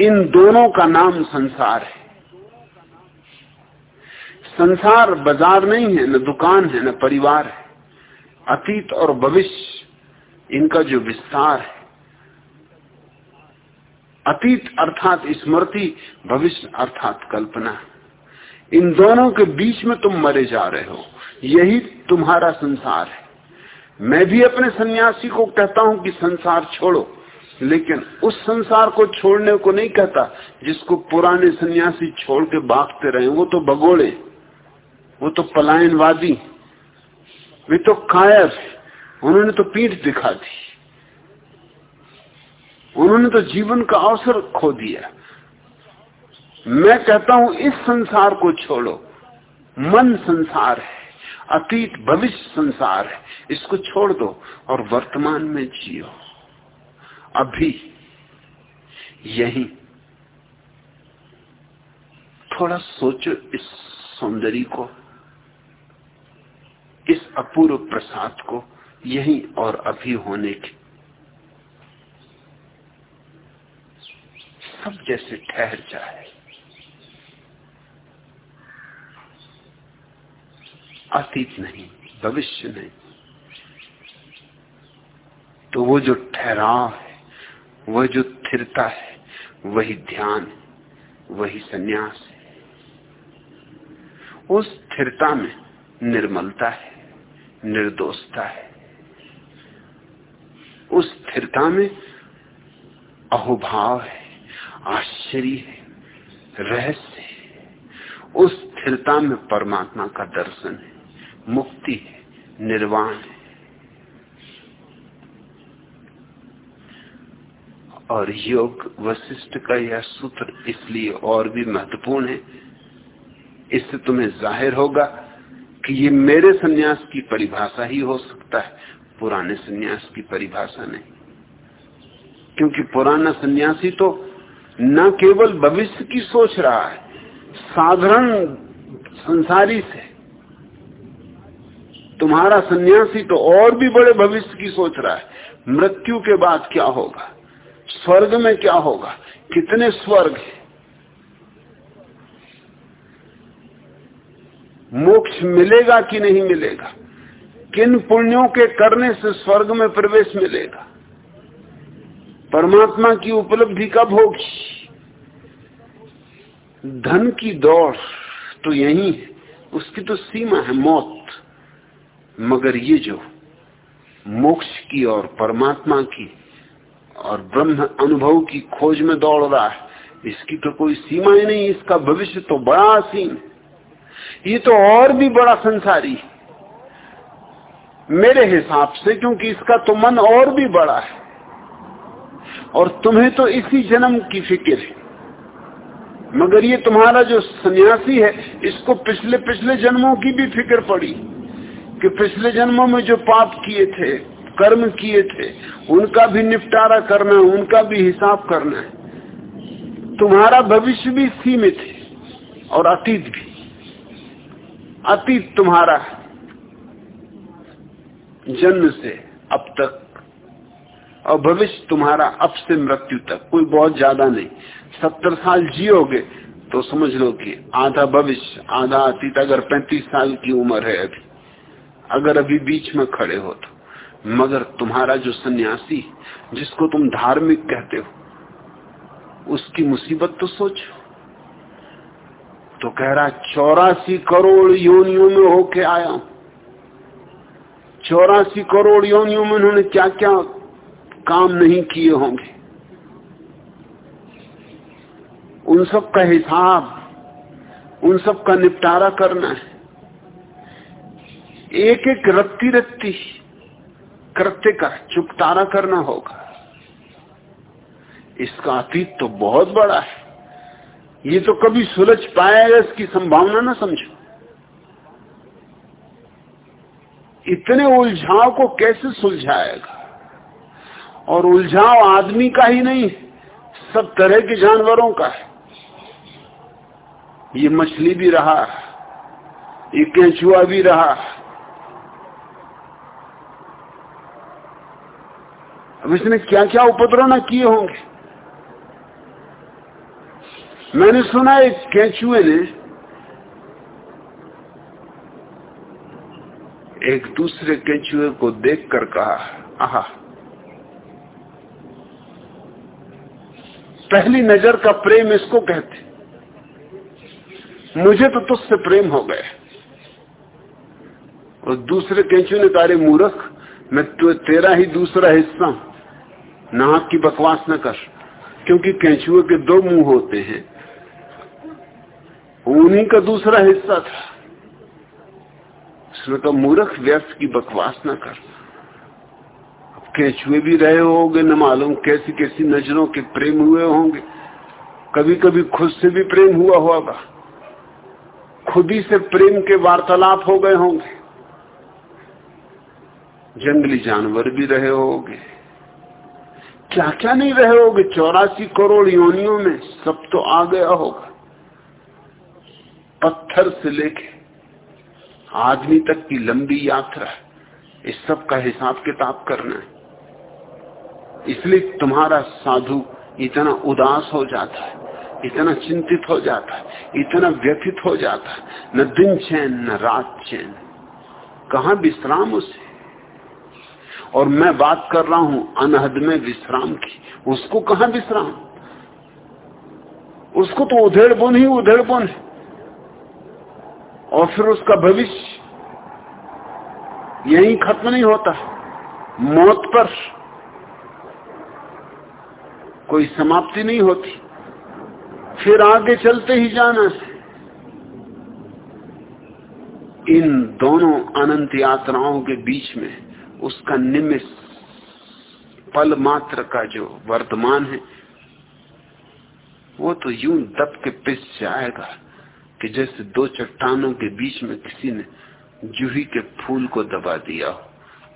इन दोनों का नाम संसार है। संसार बाज़ार नहीं है, न दुकान है, न परिवार है। अतीत और भविष्य, इनका जो विस्तार है। अतीत अर्थात स्मृति, भविष्य अर्थात कल्पना। है इन दोनों के बीच में तुम मरे जा रहे हो। यही तुम्हारा संसार है। मैं भी अपने सन्यासी को कहता हूँ कि संसार छोड़ो, लेकिन उस संसार को छोड़ने को नहीं कहता, जिसको पुराने सन्यासी छोड़ के भागते रहे वो तो भगोड़े, वो तो पलायनवादी, वे तो कायर, उन्होंने तो पीठ दिखा दी, उन्होंने तो जीवन का अवसर खो दिया। मैं कहता हूँ, इस संसार को छोड़ो। मन संसार है, अतीत भविष्य संसार है, इसको छोड़ दो और वर्तमान में जियो। अभी, यही। थोड़ा सोचो इस सौंदर्य को, इस अपूर्व प्रसाद को, यही और अभी होने की। सब जैसे ठहर जाए। अतीत नहीं, भविष्य नहीं। तो वो जो ठहराव है वह जो स्थिरता है, वही ध्यान, वही सन्यास है। उस स्थिरता में निर्मलता है, निर्दोषता है। उस स्थिरता में अहोभाव है, आश्चर्य है, रहस्य है। उस स्थिरता में परमात्मा का दर्शन है। मुक्ति है, निर्वाण है। और योग वशिष्ठ का यह सूत्र इसलिए और भी महत्वपूर्ण है, इससे तुम्हें ज़ाहिर होगा कि ये मेरे सन्यास की परिभाषा ही हो सकता है, पुराने सन्यास की परिभाषा नहीं। क्योंकि पुराना सन्यासी तो न केवल भविष्य की सोच रहा है, साधारण संसारी से तुम्हारा सन्यासी तो और भी बड़े भविष्य की सोच रहा है। मृत्यु के बाद क्या होगा? स्वर्ग में क्या होगा? कितने स्वर्ग मोक्ष मिलेगा कि नहीं मिलेगा? किन पुण्यों के करने से स्वर्ग में प्रवेश मिलेगा? परमात्मा की उपलब्धि कब होगी? धन की दौड़ तो यही है। उसकी तो सीमा है, मौत। मगर ये जो मोक्ष की और परमात्मा की और ब्रह्म अनुभव की खोज में दौड़ रहा है, इसकी तो कोई सीमा ही नहीं, इसका भविष्य तो बड़ा असीम ये तो और भी बड़ा संसारी मेरे हिसाब से, क्योंकि इसका तो मन और भी बड़ा है। और तुम्हें तो इसी जन्म की फ़िक्र है। मगर ये तुम्हारा जो सन्यासी है, इसको पिछले पिछले जन्मों की भी फ़िक्र पड़ी। कि पिछले जन्मों में जो पाप किए थे, कर्म किए थे, उनका भी निपटारा करना है, उनका भी हिसाब करना है। तुम्हारा भविष्य भी सीमित है और अतीत भी। अतीत तुम्हारा जन्म से अब तक और भविष्य तुम्हारा अब से मृत्यु तक, कोई बहुत ज़्यादा नहीं। सत्तर साल जियोगे तो समझ लो कि आधा भविष्य, आधा अतीत, अगर पैंतीस साल की उम्र है अभी। अगर अभी बीच में खड़े हो तो। मगर तुम्हारा जो सन्यासी, जिसको तुम धार्मिक कहते हो, उसकी मुसीबत तो सोचो। तो कह रहा, चौरासी करोड़ योनियों में होके आया हूँ। चौरासी करोड़ योनियों में उन्होंने क्या क्या काम नहीं किए होंगे? उन सब का हिसाब, उन सब का निपटारा करना है। एक एक रत्ती रत्ती कृत्य का चुपतारा करना होगा। इसका अतीत तो बहुत बड़ा है। ये तो कभी सुलझ पाएगा, इसकी संभावना ना समझो। इतने उलझाव को कैसे सुलझाएगा? और उलझाव आदमी का ही नहीं सब तरह के जानवरों का है। ये मछली भी रहा, ये केंचुआ भी रहा अब इसने क्या क्या उपद्रव न किए होंगे? मैंने सुना एक कैचुए ने एक दूसरे केंचुए को देखकर कहा, आहा, पहली नज़र का प्रेम इसको कहते। मुझे तो तुझसे प्रेम हो गया। और दूसरे केंचुए ने तारे मूर्ख, मैं तो तेरा ही दूसरा हिस्सा नाहक की बकवास न कर, क्योंकि कैचुए के दो मुँह होते हैं। उन्हीं का दूसरा हिस्सा था। उसने कहा मूर्ख व्यर्थ की बकवास न कर। केंचुए भी रहे होंगे, न मालूम कैसी कैसी नज़रों के प्रेम हुए होंगे। कभी कभी खुद से भी प्रेम हुआ होगा। खुद ही से प्रेम के वार्तालाप हो गए होंगे। जंगली जानवर भी रहे होंगे। क्या क्या नहीं रहे होगे चौरासी करोड़ योनियों में सब तो आ गया होगा। पत्थर से लेके आदमी तक की लंबी यात्रा, इस सब का हिसाब किताब करना है। इसलिए तुम्हारा साधु इतना उदास हो जाता है, इतना चिंतित हो जाता है, इतना व्यथित हो जाता है। न दिन चैन, न रात चैन। कहा विश्राम उसे? और मैं बात कर रहा हूँ अनहद में विश्राम की। उसको कहा विश्राम? उसको तो उधेड़ बुन ही उधेड़ बुन है। और फिर उसका भविष्य यही खत्म नहीं होता। मौत पर कोई समाप्ति नहीं होती। फिर आगे चलते ही जाना है। इन दोनों अनंत यात्राओं के बीच में उसका निमिष पल मात्र का जो वर्तमान है, वो तो यूँ दब के पिस जाएगा कि जैसे दो चट्टानों के बीच में किसी ने जूही के फूल को दबा दिया हो।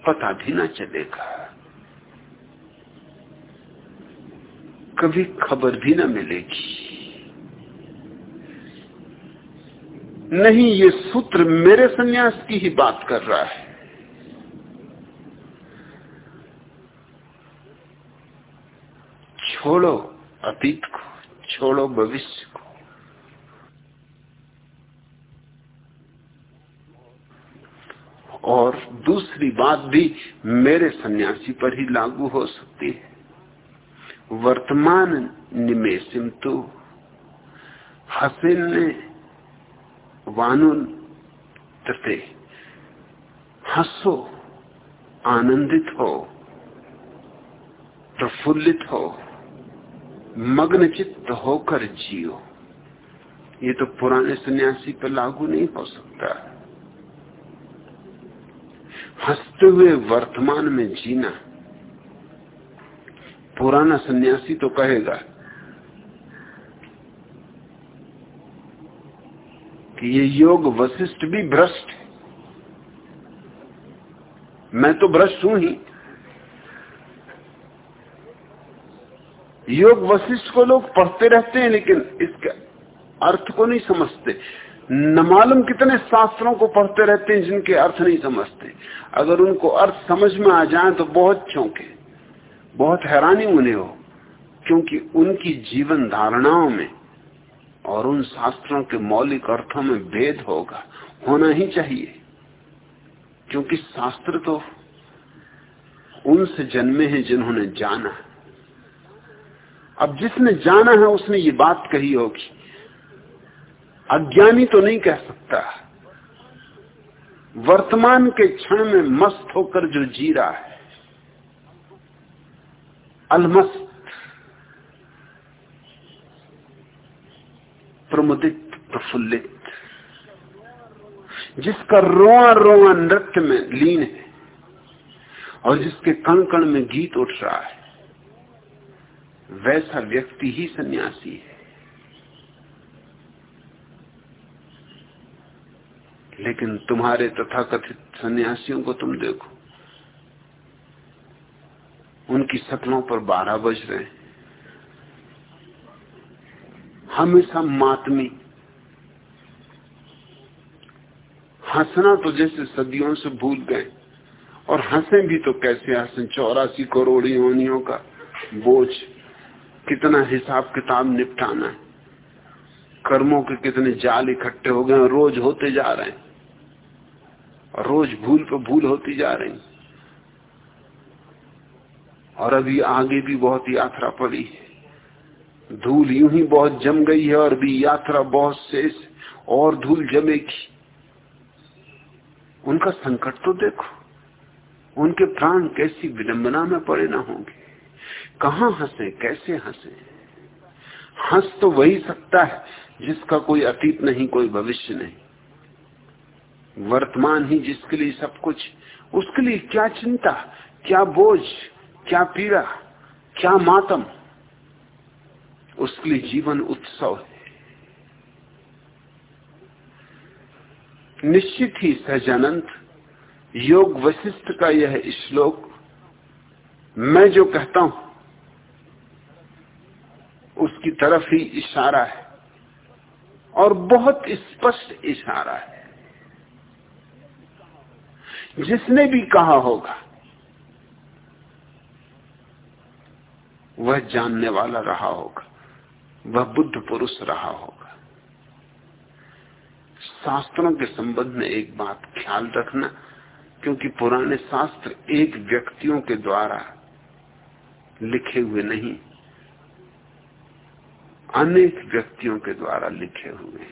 पता भी ना चलेगा। कभी खबर भी ना मिलेगी। नहीं, ये सूत्र मेरे सन्यास की ही बात कर रहा है। छोड़ो, अतीत को, छोड़ो भविष्य को। और दूसरी बात भी मेरे सन्यासी पर ही लागू हो सकती है। वर्तमान निमेशिम तो हसीन ने वानुन तथे हंसो, आनंदित हो, प्रफुल्लित हो। मग्न चित्त होकर जियो। ये तो पुराने सन्यासी पर लागू नहीं हो सकता। हँसते हुए वर्तमान में जीना। पुराना सन्यासी तो कहेगा कि ये योग वशिष्ठ भी भ्रष्ट है। मैं तो भ्रष्ट हूँ ही। योग वशिष्ठ को लोग पढ़ते रहते हैं, लेकिन इसके अर्थ को नहीं समझते। न मालूम कितने शास्त्रों को पढ़ते रहते हैं जिनके अर्थ नहीं समझते। अगर उनको अर्थ समझ में आ जाए तो बहुत चौंके, बहुत हैरानी उन्हें हो, क्योंकि उनकी जीवन धारणाओं में और उन शास्त्रों के मौलिक अर्थों में भेद होगा, होना ही चाहिए। क्योंकि शास्त्र तो उनसे जन्मे हैं जिन्होंने जाना है। अब जिसने जाना है उसने ये बात कही होगी। अज्ञानी तो नहीं कह सकता। वर्तमान के क्षण में मस्त होकर जो जी रहा है, अलमस्त, प्रमुदित, प्रफुल्लित, जिसका रोआ रोआ नृत्य में लीन है और जिसके कण कण में गीत उठ रहा है। वैसा व्यक्ति ही सन्यासी है। लेकिन तुम्हारे तथाकथित सन्यासियों को तुम देखो। उनकी शक्लों पर बारह बज रहे हैं। हमेशा मातमी। हंसना तो जैसे सदियों से भूल गए, और हंसे भी तो कैसे हंसे? चौरासी करोड़ योनियों का बोझ। कितना हिसाब किताब निपटाना है। कर्मों के कितने जाल इकट्ठे हो गए रोज होते जा रहे हैं। और रोज भूल पर भूल होती जा रही और अभी आगे भी बहुत यात्रा पड़ी है। धूल यूँ ही बहुत जम गई है और भी यात्रा बहुत शेष, और धूल जमेगी। उनका संकट तो देखो, उनके प्राण कैसी विडंबना में पड़े ना होंगे। कहा हंसे, कैसे हंसे? हंस तो वही सकता है, जिसका कोई अतीत नहीं, कोई भविष्य नहीं। वर्तमान ही जिसके लिए सब कुछ, उसके लिए क्या चिंता, क्या बोझ, क्या पीड़ा, क्या मातम? उसके लिए जीवन उत्सव है। निश्चित ही सहजानंद, योग वशिष्ठ का यह श्लोक, मैं जो कहता हूँ उसकी तरफ़ ही इशारा है। और बहुत स्पष्ट इशारा है। जिसने भी कहा होगा, वह जानने वाला रहा होगा, वह बुद्ध पुरुष रहा होगा। शास्त्रों के संबंध में एक बात ख्याल रखना, क्योंकि पुराने शास्त्र एक व्यक्तियों के द्वारा लिखे हुए नहीं अनेक व्यक्तियों के द्वारा लिखे हुए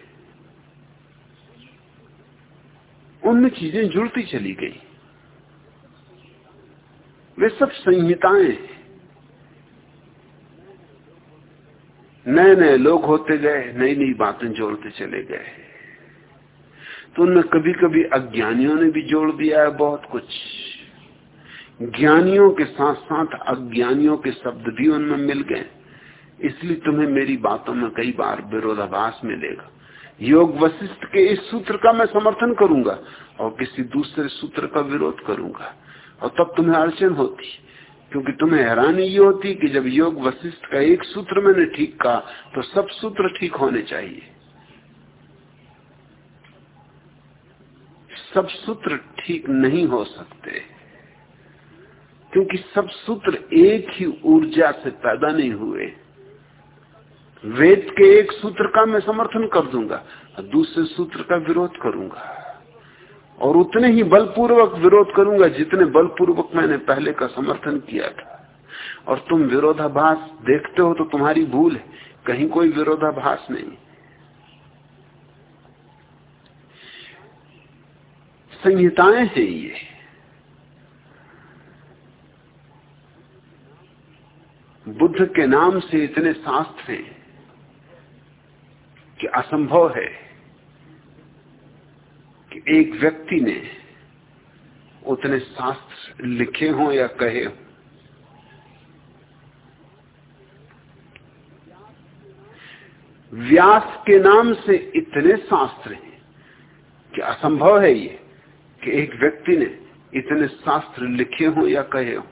उनमें चीज़ें जुड़ती चली गई। वे सब संहिताएँ नए नए लोग होते गए नई नई बातें जोड़ते चले गए। तो उनमें कभी कभी अज्ञानियों ने भी जोड़ दिया है बहुत कुछ। ज्ञानियों के साथ साथ अज्ञानियों के शब्द भी उनमें मिल गए। इसलिए तुम्हें मेरी बातों में कई बार विरोधाभास मिलेगा। योग वशिष्ठ के इस सूत्र का मैं समर्थन करूँगा और किसी दूसरे सूत्र का विरोध करूँगा। और तब तुम्हें अड़चन होती, क्योंकि तुम्हें हैरानी ये होती कि जब योग वशिष्ठ का एक सूत्र मैंने ठीक कहा तो सब सूत्र ठीक होने चाहिए। सब सूत्र ठीक नहीं हो सकते, क्योंकि सब सूत्र एक ही ऊर्जा से पैदा नहीं हुए। वेद के एक सूत्र का मैं समर्थन कर दूँगा दूसरे सूत्र का विरोध करूँगा। और उतने ही बलपूर्वक विरोध करूँगा जितने बलपूर्वक मैंने पहले का समर्थन किया था। और तुम विरोधाभास देखते हो तो तुम्हारी भूल है, कहीं कोई विरोधाभास नहीं। संहिताएँ हैं ये। बुद्ध के नाम से इतने शास्त्र हैं। कि असंभव है कि एक व्यक्ति ने उतने शास्त्र लिखे हों या कहे हों। व्यास के नाम से इतने शास्त्र हैं कि असंभव है ये कि एक व्यक्ति ने इतने शास्त्र लिखे हों या कहे हों।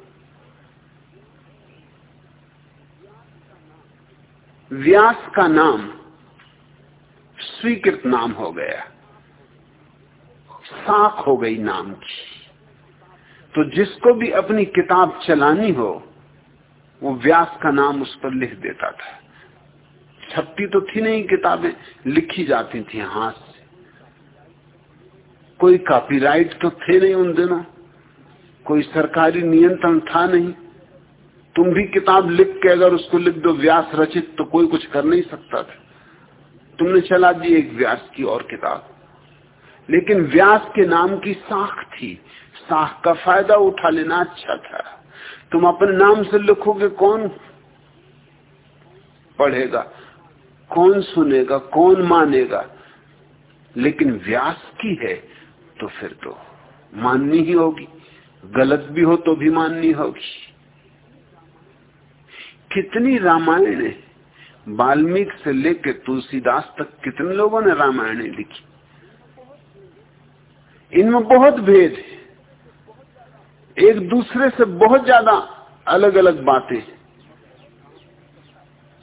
व्यास का नाम स्वीकृत नाम हो गया। साख हो गई नाम की। तो जिसको भी अपनी किताब चलानी हो, वो व्यास का नाम उस पर लिख देता था। छपती तो थी नहीं, किताबें लिखी जाती थी हाथ से। कोई कॉपीराइट तो थे नहीं उन दिनों। कोई सरकारी नियंत्रण था नहीं। तुम भी किताब लिख के अगर उसको लिख दो, व्यास रचित तो कोई कुछ कर नहीं सकता था। तुमने चला दी एक व्यास की और किताब। लेकिन व्यास के नाम की साख थी। साख का फ़ायदा उठा लेना अच्छा था। तुम अपने नाम से लिखोगे कौन पढ़ेगा, कौन सुनेगा, कौन मानेगा? लेकिन व्यास की है तो फिर तो माननी ही होगी। गलत भी हो तो भी माननी होगी। कितनी रामायण है। वाल्मीकि से लेकर तुलसीदास तक कितने लोगों ने रामायण लिखी? इनमें बहुत भेद है। एक दूसरे से बहुत ज़्यादा अलग अलग बातें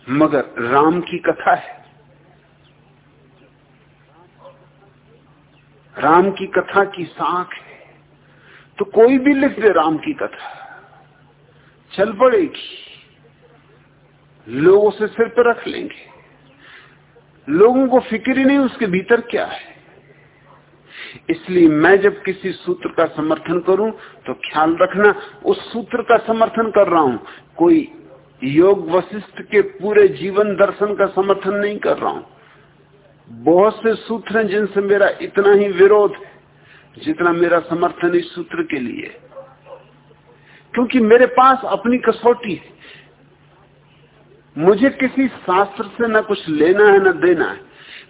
मगर राम की कथा है। राम की कथा की साख है। तो कोई भी लिख दे राम की कथा। चल पड़ेगी। लोग उसे सिर पर रख लेंगे। लोगों को फ़िक्र ही नहीं, उसके भीतर क्या है? इसलिए मैं जब किसी सूत्र का समर्थन करूँ तो ख्याल रखना, उस सूत्र का समर्थन कर रहा हूँ। कोई योग वशिष्ठ के पूरे जीवन दर्शन का समर्थन नहीं कर रहा हूँ। बहुत से सूत्र हैं जिनसे मेरा इतना ही विरोध जितना मेरा समर्थन इस सूत्र के लिए क्योंकि मेरे पास अपनी कसौटी है। मुझे किसी शास्त्र से न कुछ लेना है, न देना है।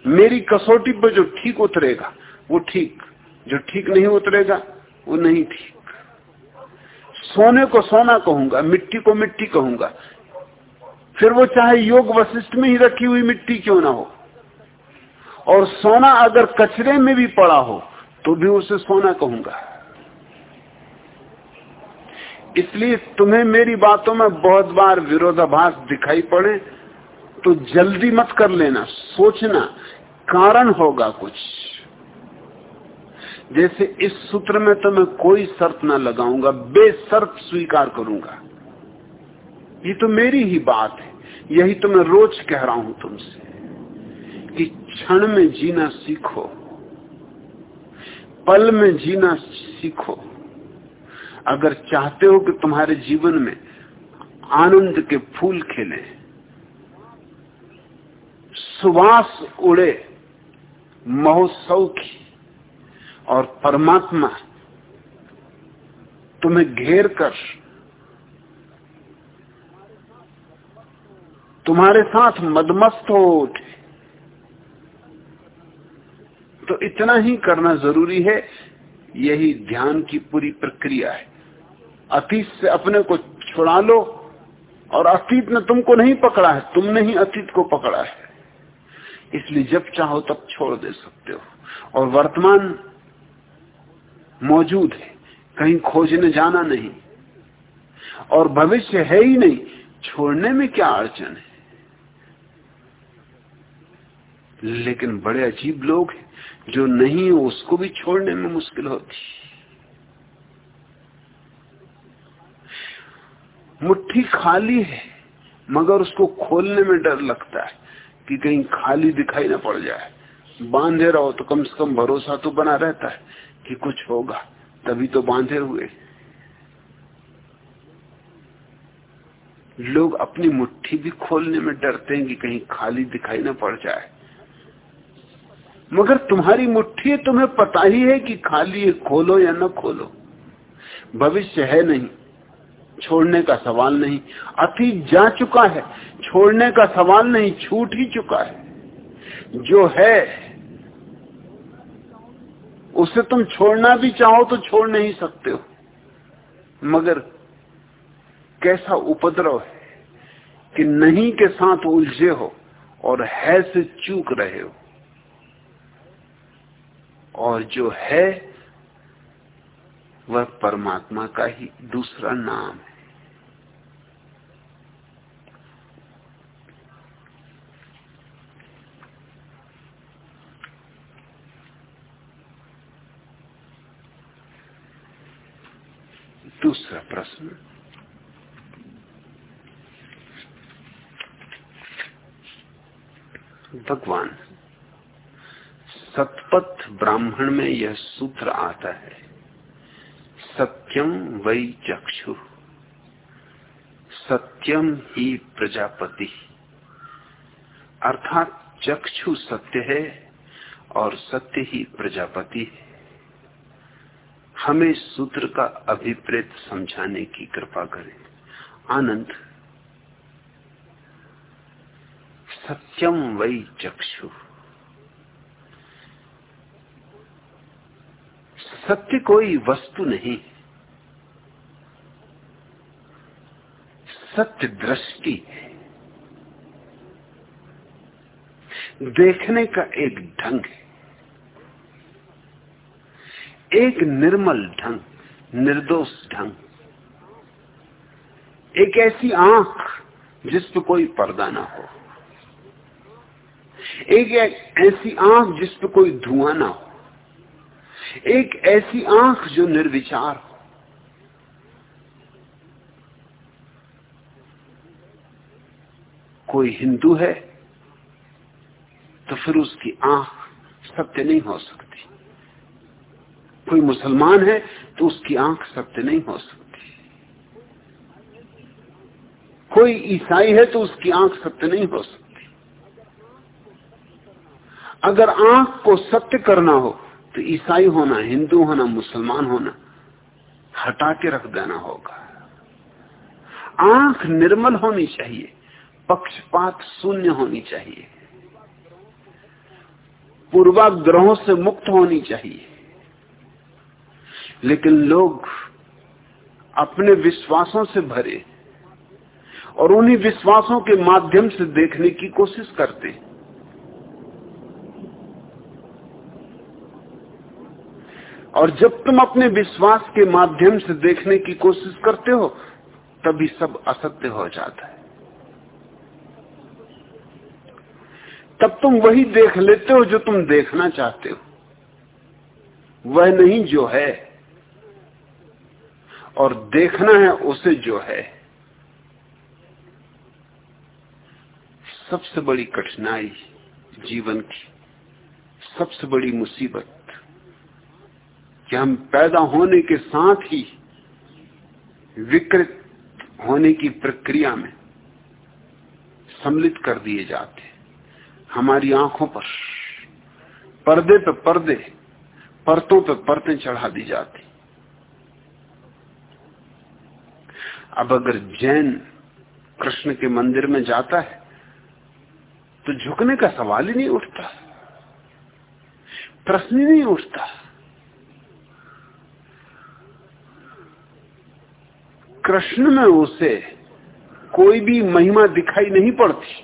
मेरी कसौटी पर जो ठीक उतरेगा, वो ठीक। जो ठीक नहीं उतरेगा, वो नहीं ठीक। सोने को सोना कहूँगा, मिट्टी को मिट्टी कहूँगा। फिर वो चाहे योग वशिष्ठ में ही रखी हुई मिट्टी क्यों ना हो? और सोना अगर कचरे में भी पड़ा हो तो भी उसे सोना कहूँगा। इसलिए तुम्हें मेरी बातों में बहुत बार विरोधाभास दिखाई पड़े तो जल्दी मत कर लेना, सोचना, कारण होगा कुछ। जैसे इस सूत्र में तो मैं कोई शर्त ना लगाऊँगा बेसर्त स्वीकार करूँगा। ये तो मेरी ही बात है, यही तो मैं रोज कह रहा हूँ तुमसे, कि क्षण में जीना सीखो, पल में जीना सीखो। अगर चाहते हो कि तुम्हारे जीवन में आनंद के फूल खिले, सुवास उड़े, महोत्सव की और परमात्मा तुम्हें घेर कर तुम्हारे साथ मदमस्त हो उठे। तो इतना ही करना ज़रूरी है, यही ध्यान की पूरी प्रक्रिया है। अतीत से अपने को छुड़ा लो और अतीत ने तुमको नहीं पकड़ा है, तुमने ही अतीत को पकड़ा है। इसलिए जब चाहो तब छोड़ दे सकते हो। और वर्तमान मौजूद है, कहीं खोजने जाना नहीं। और भविष्य है ही नहीं, छोड़ने में क्या अड़चन है? लेकिन बड़े अजीब लोग हैं, जो नहीं, उसको भी छोड़ने में मुश्किल होती मुट्ठी खाली है, मगर उसको खोलने में डर लगता है कि कहीं खाली दिखाई ना पड़ जाए। बांधे रहो तो कम से कम भरोसा तो बना रहता है कि कुछ होगा, तभी तो बांधे हुए। लोग अपनी मुट्ठी भी खोलने में डरते हैं कि कहीं खाली दिखाई ना पड़ जाए। मगर तुम्हारी मुट्ठी तुम्हें पता ही है कि खाली है, खोलो या न खोलो। भविष्य है नहीं। छोड़ने का सवाल नहीं। अतीत जा चुका है, छोड़ने का सवाल नहीं, छूट ही चुका है। जो है, उसे तुम छोड़ना भी चाहो तो छोड़ नहीं सकते हो। मगर कैसा उपद्रव है कि नहीं के साथ उलझे हो और है से चूक रहे हो। और जो है वह परमात्मा का ही दूसरा नाम है। दूसरा प्रश्न। भगवान, सतपथ ब्राह्मण में यह सूत्र आता है सत्यम वही चक्षु। सत्यम ही प्रजापति। अर्थात चक्षु सत्य है और सत्य ही प्रजापति है। हमें सूत्र का अभिप्रेत समझाने की कृपा करें। आनंद। सत्यम वही चक्षु। सत्य कोई वस्तु नहीं। सत्य दृष्टि है। देखने का एक ढंग है। एक निर्मल ढंग निर्दोष ढंग। एक ऐसी आँख जिस पर कोई पर्दा ना हो। एक, ऐसी आँख जिस पर कोई धुआँ ना हो। एक ऐसी आँख जो निर्विचार हो। कोई हिंदू है तो फिर उसकी आँख सत्य नहीं हो सकती। कोई मुसलमान है तो उसकी आँख सत्य नहीं हो सकती। कोई ईसाई है तो उसकी आँख सत्य नहीं हो सकती। अगर आँख को सत्य करना हो तो ईसाई होना, हिंदू होना, मुसलमान होना, हटा के रख देना होगा। आँख निर्मल होनी चाहिए, पक्षपात शून्य होनी चाहिए। पूर्वाग्रहों से मुक्त होनी चाहिए। लेकिन लोग अपने विश्वासों से भरे और उन्हीं विश्वासों के माध्यम से देखने की कोशिश करते हैं। और जब तुम अपने विश्वास के माध्यम से देखने की कोशिश करते हो, तभी सब असत्य हो जाता है। तब तुम वही देख लेते हो जो तुम देखना चाहते हो। वह नहीं जो है, और देखना है उसे जो है। सबसे बड़ी कठिनाई जीवन की, सबसे बड़ी मुसीबत कि हम पैदा होने के साथ ही विकृत होने की प्रक्रिया में सम्मिलित कर दिए जाते हमारी आँखों पर, पर्दे पे पर्दे, परतों पे परतें चढ़ा दी जाती। अब अगर जैन कृष्ण के मंदिर में जाता है तो झुकने का सवाल ही नहीं उठता। प्रश्न ही नहीं उठता। कृष्ण में उसे कोई भी महिमा दिखाई नहीं पड़ती।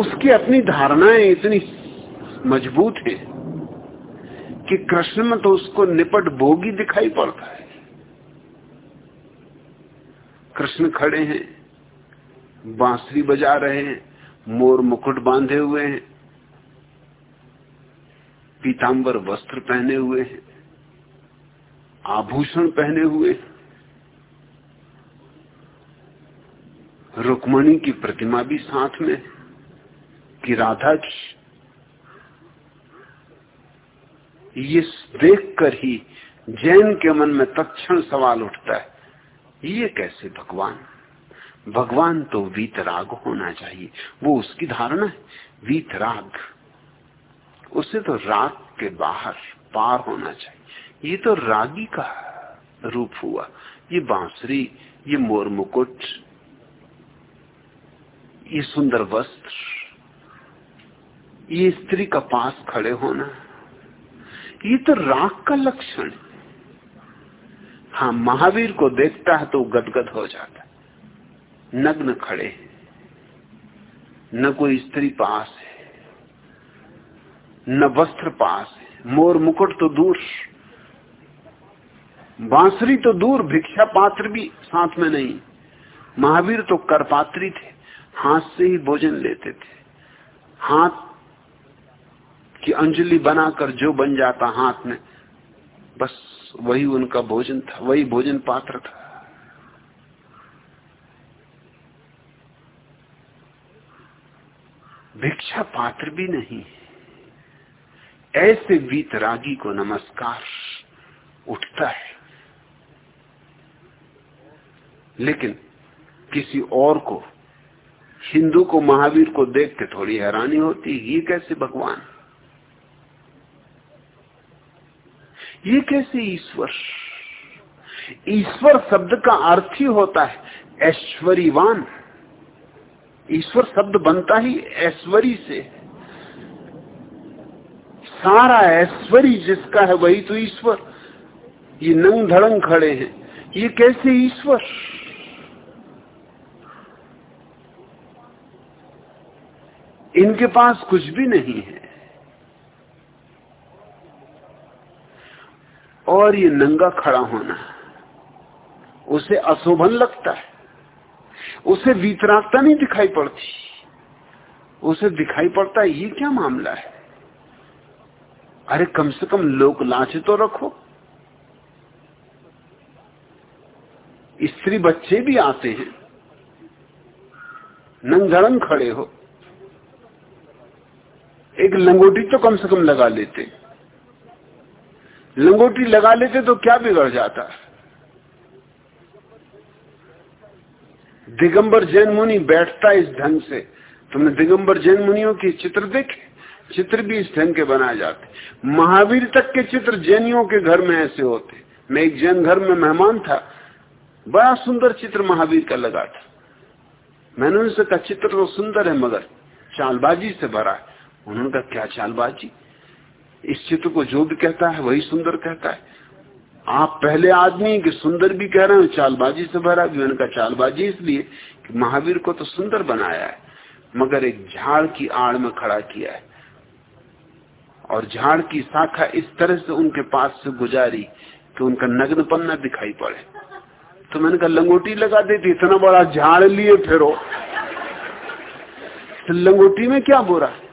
उसकी अपनी धारणाएँ इतनी मज़बूत है कि कृष्ण में तो उसको निपट भोगी दिखाई पड़ता है। कृष्ण खड़े हैं, बांसुरी बजा रहे हैं, मोर मुकुट बांधे हुए हैं, पीतांबर वस्त्र पहने हुए हैं। आभूषण पहने हुए। रुक्मणी की प्रतिमा भी साथ में, कि राधा की। ये देखकर ही जैन के मन में तत्ण सवाल उठता है, ये कैसे भगवान? भगवान तो वीतराग होना चाहिए। वो उसकी धारणा है, वीतराग। उसे तो राग के बाहर पार होना चाहिए। ये तो रागी का रूप हुआ, ये बांसुरी, ये मोर मुकुट ये सुंदर वस्त्र, ये स्त्री का पास खड़े होना, ये तो राग का लक्षण है। महावीर को देखता है तो गदगद हो जाता नग्न खड़े न कोई स्त्री पास है, न वस्त्र पास है। मोर मुकुट तो दूर। बांसुरी तो दूर, भिक्षा पात्र भी साथ में नहीं। महावीर तो करपात्री थे, हाथ से ही भोजन लेते थे। हाथ की अंजलि बनाकर जो बन जाता हाथ में, बस वही उनका भोजन था, वही भोजन पात्र था। भिक्षा पात्र भी नहीं ऐसे वीतरागी को नमस्कार, उठता है। लेकिन किसी और को, हिंदू को, महावीर को देख के थोड़ी हैरानी होती, ये कैसे भगवान? ये कैसे ईश्वर? ईश्वर शब्द का अर्थ ही होता है ऐश्वरीवान ईश्वर शब्द बनता ही ऐश्वरी से। सारा ऐश्वरी जिसका है वही तो ईश्वर। ये नंग धड़ंग खड़े हैं। ये कैसे ईश्वर? इनके पास कुछ भी नहीं है। और ये नंगा खड़ा होना, उसे अशोभन लगता है। उसे वितरागता नहीं दिखाई पड़ती। उसे दिखाई पड़ता है, ये क्या मामला है? अरे कम से कम लोक लाच तो रखो। स्त्री बच्चे भी आते हैं, नंगधड़ंग खड़े हो। एक लंगोटी तो कम से कम लगा लेते। लंगोटी लगा लेते तो क्या बिगड़ जाता? दिगंबर जैन मुनि बैठता इस ढंग से। तुमने दिगंबर जैन मुनियों की चित्र देखे? चित्र भी इस ढंग के बनाए जाते। महावीर तक के चित्र जैनियों के घर में ऐसे होते। मैं एक जैन घर में मेहमान था। बड़ा सुंदर चित्र महावीर का लगा था। मैंने उनसे कहा, चित्र तो सुंदर है मगर चालबाजी से भरा है। उन्होंने कहा, क्या चालबाजी इस चित्र को जो भी कहता है, वही सुंदर कहता है। आप पहले आदमी कि सुंदर भी कह रहे हैं, चालबाजी से भरा भी। उनका चालबाजी इसलिए कि महावीर को तो सुंदर बनाया है, मगर एक झाड़ की आड़ में खड़ा किया है। और झाड़ की शाखा इस तरह से उनके पास से गुजारी कि उनका नग्न पन्ना दिखाई पड़े। तो मैंने कहा, लंगोटी लगा देती, इतना बड़ा झाड़ लिए फिर। तो लंगोटी में क्या बुरा? है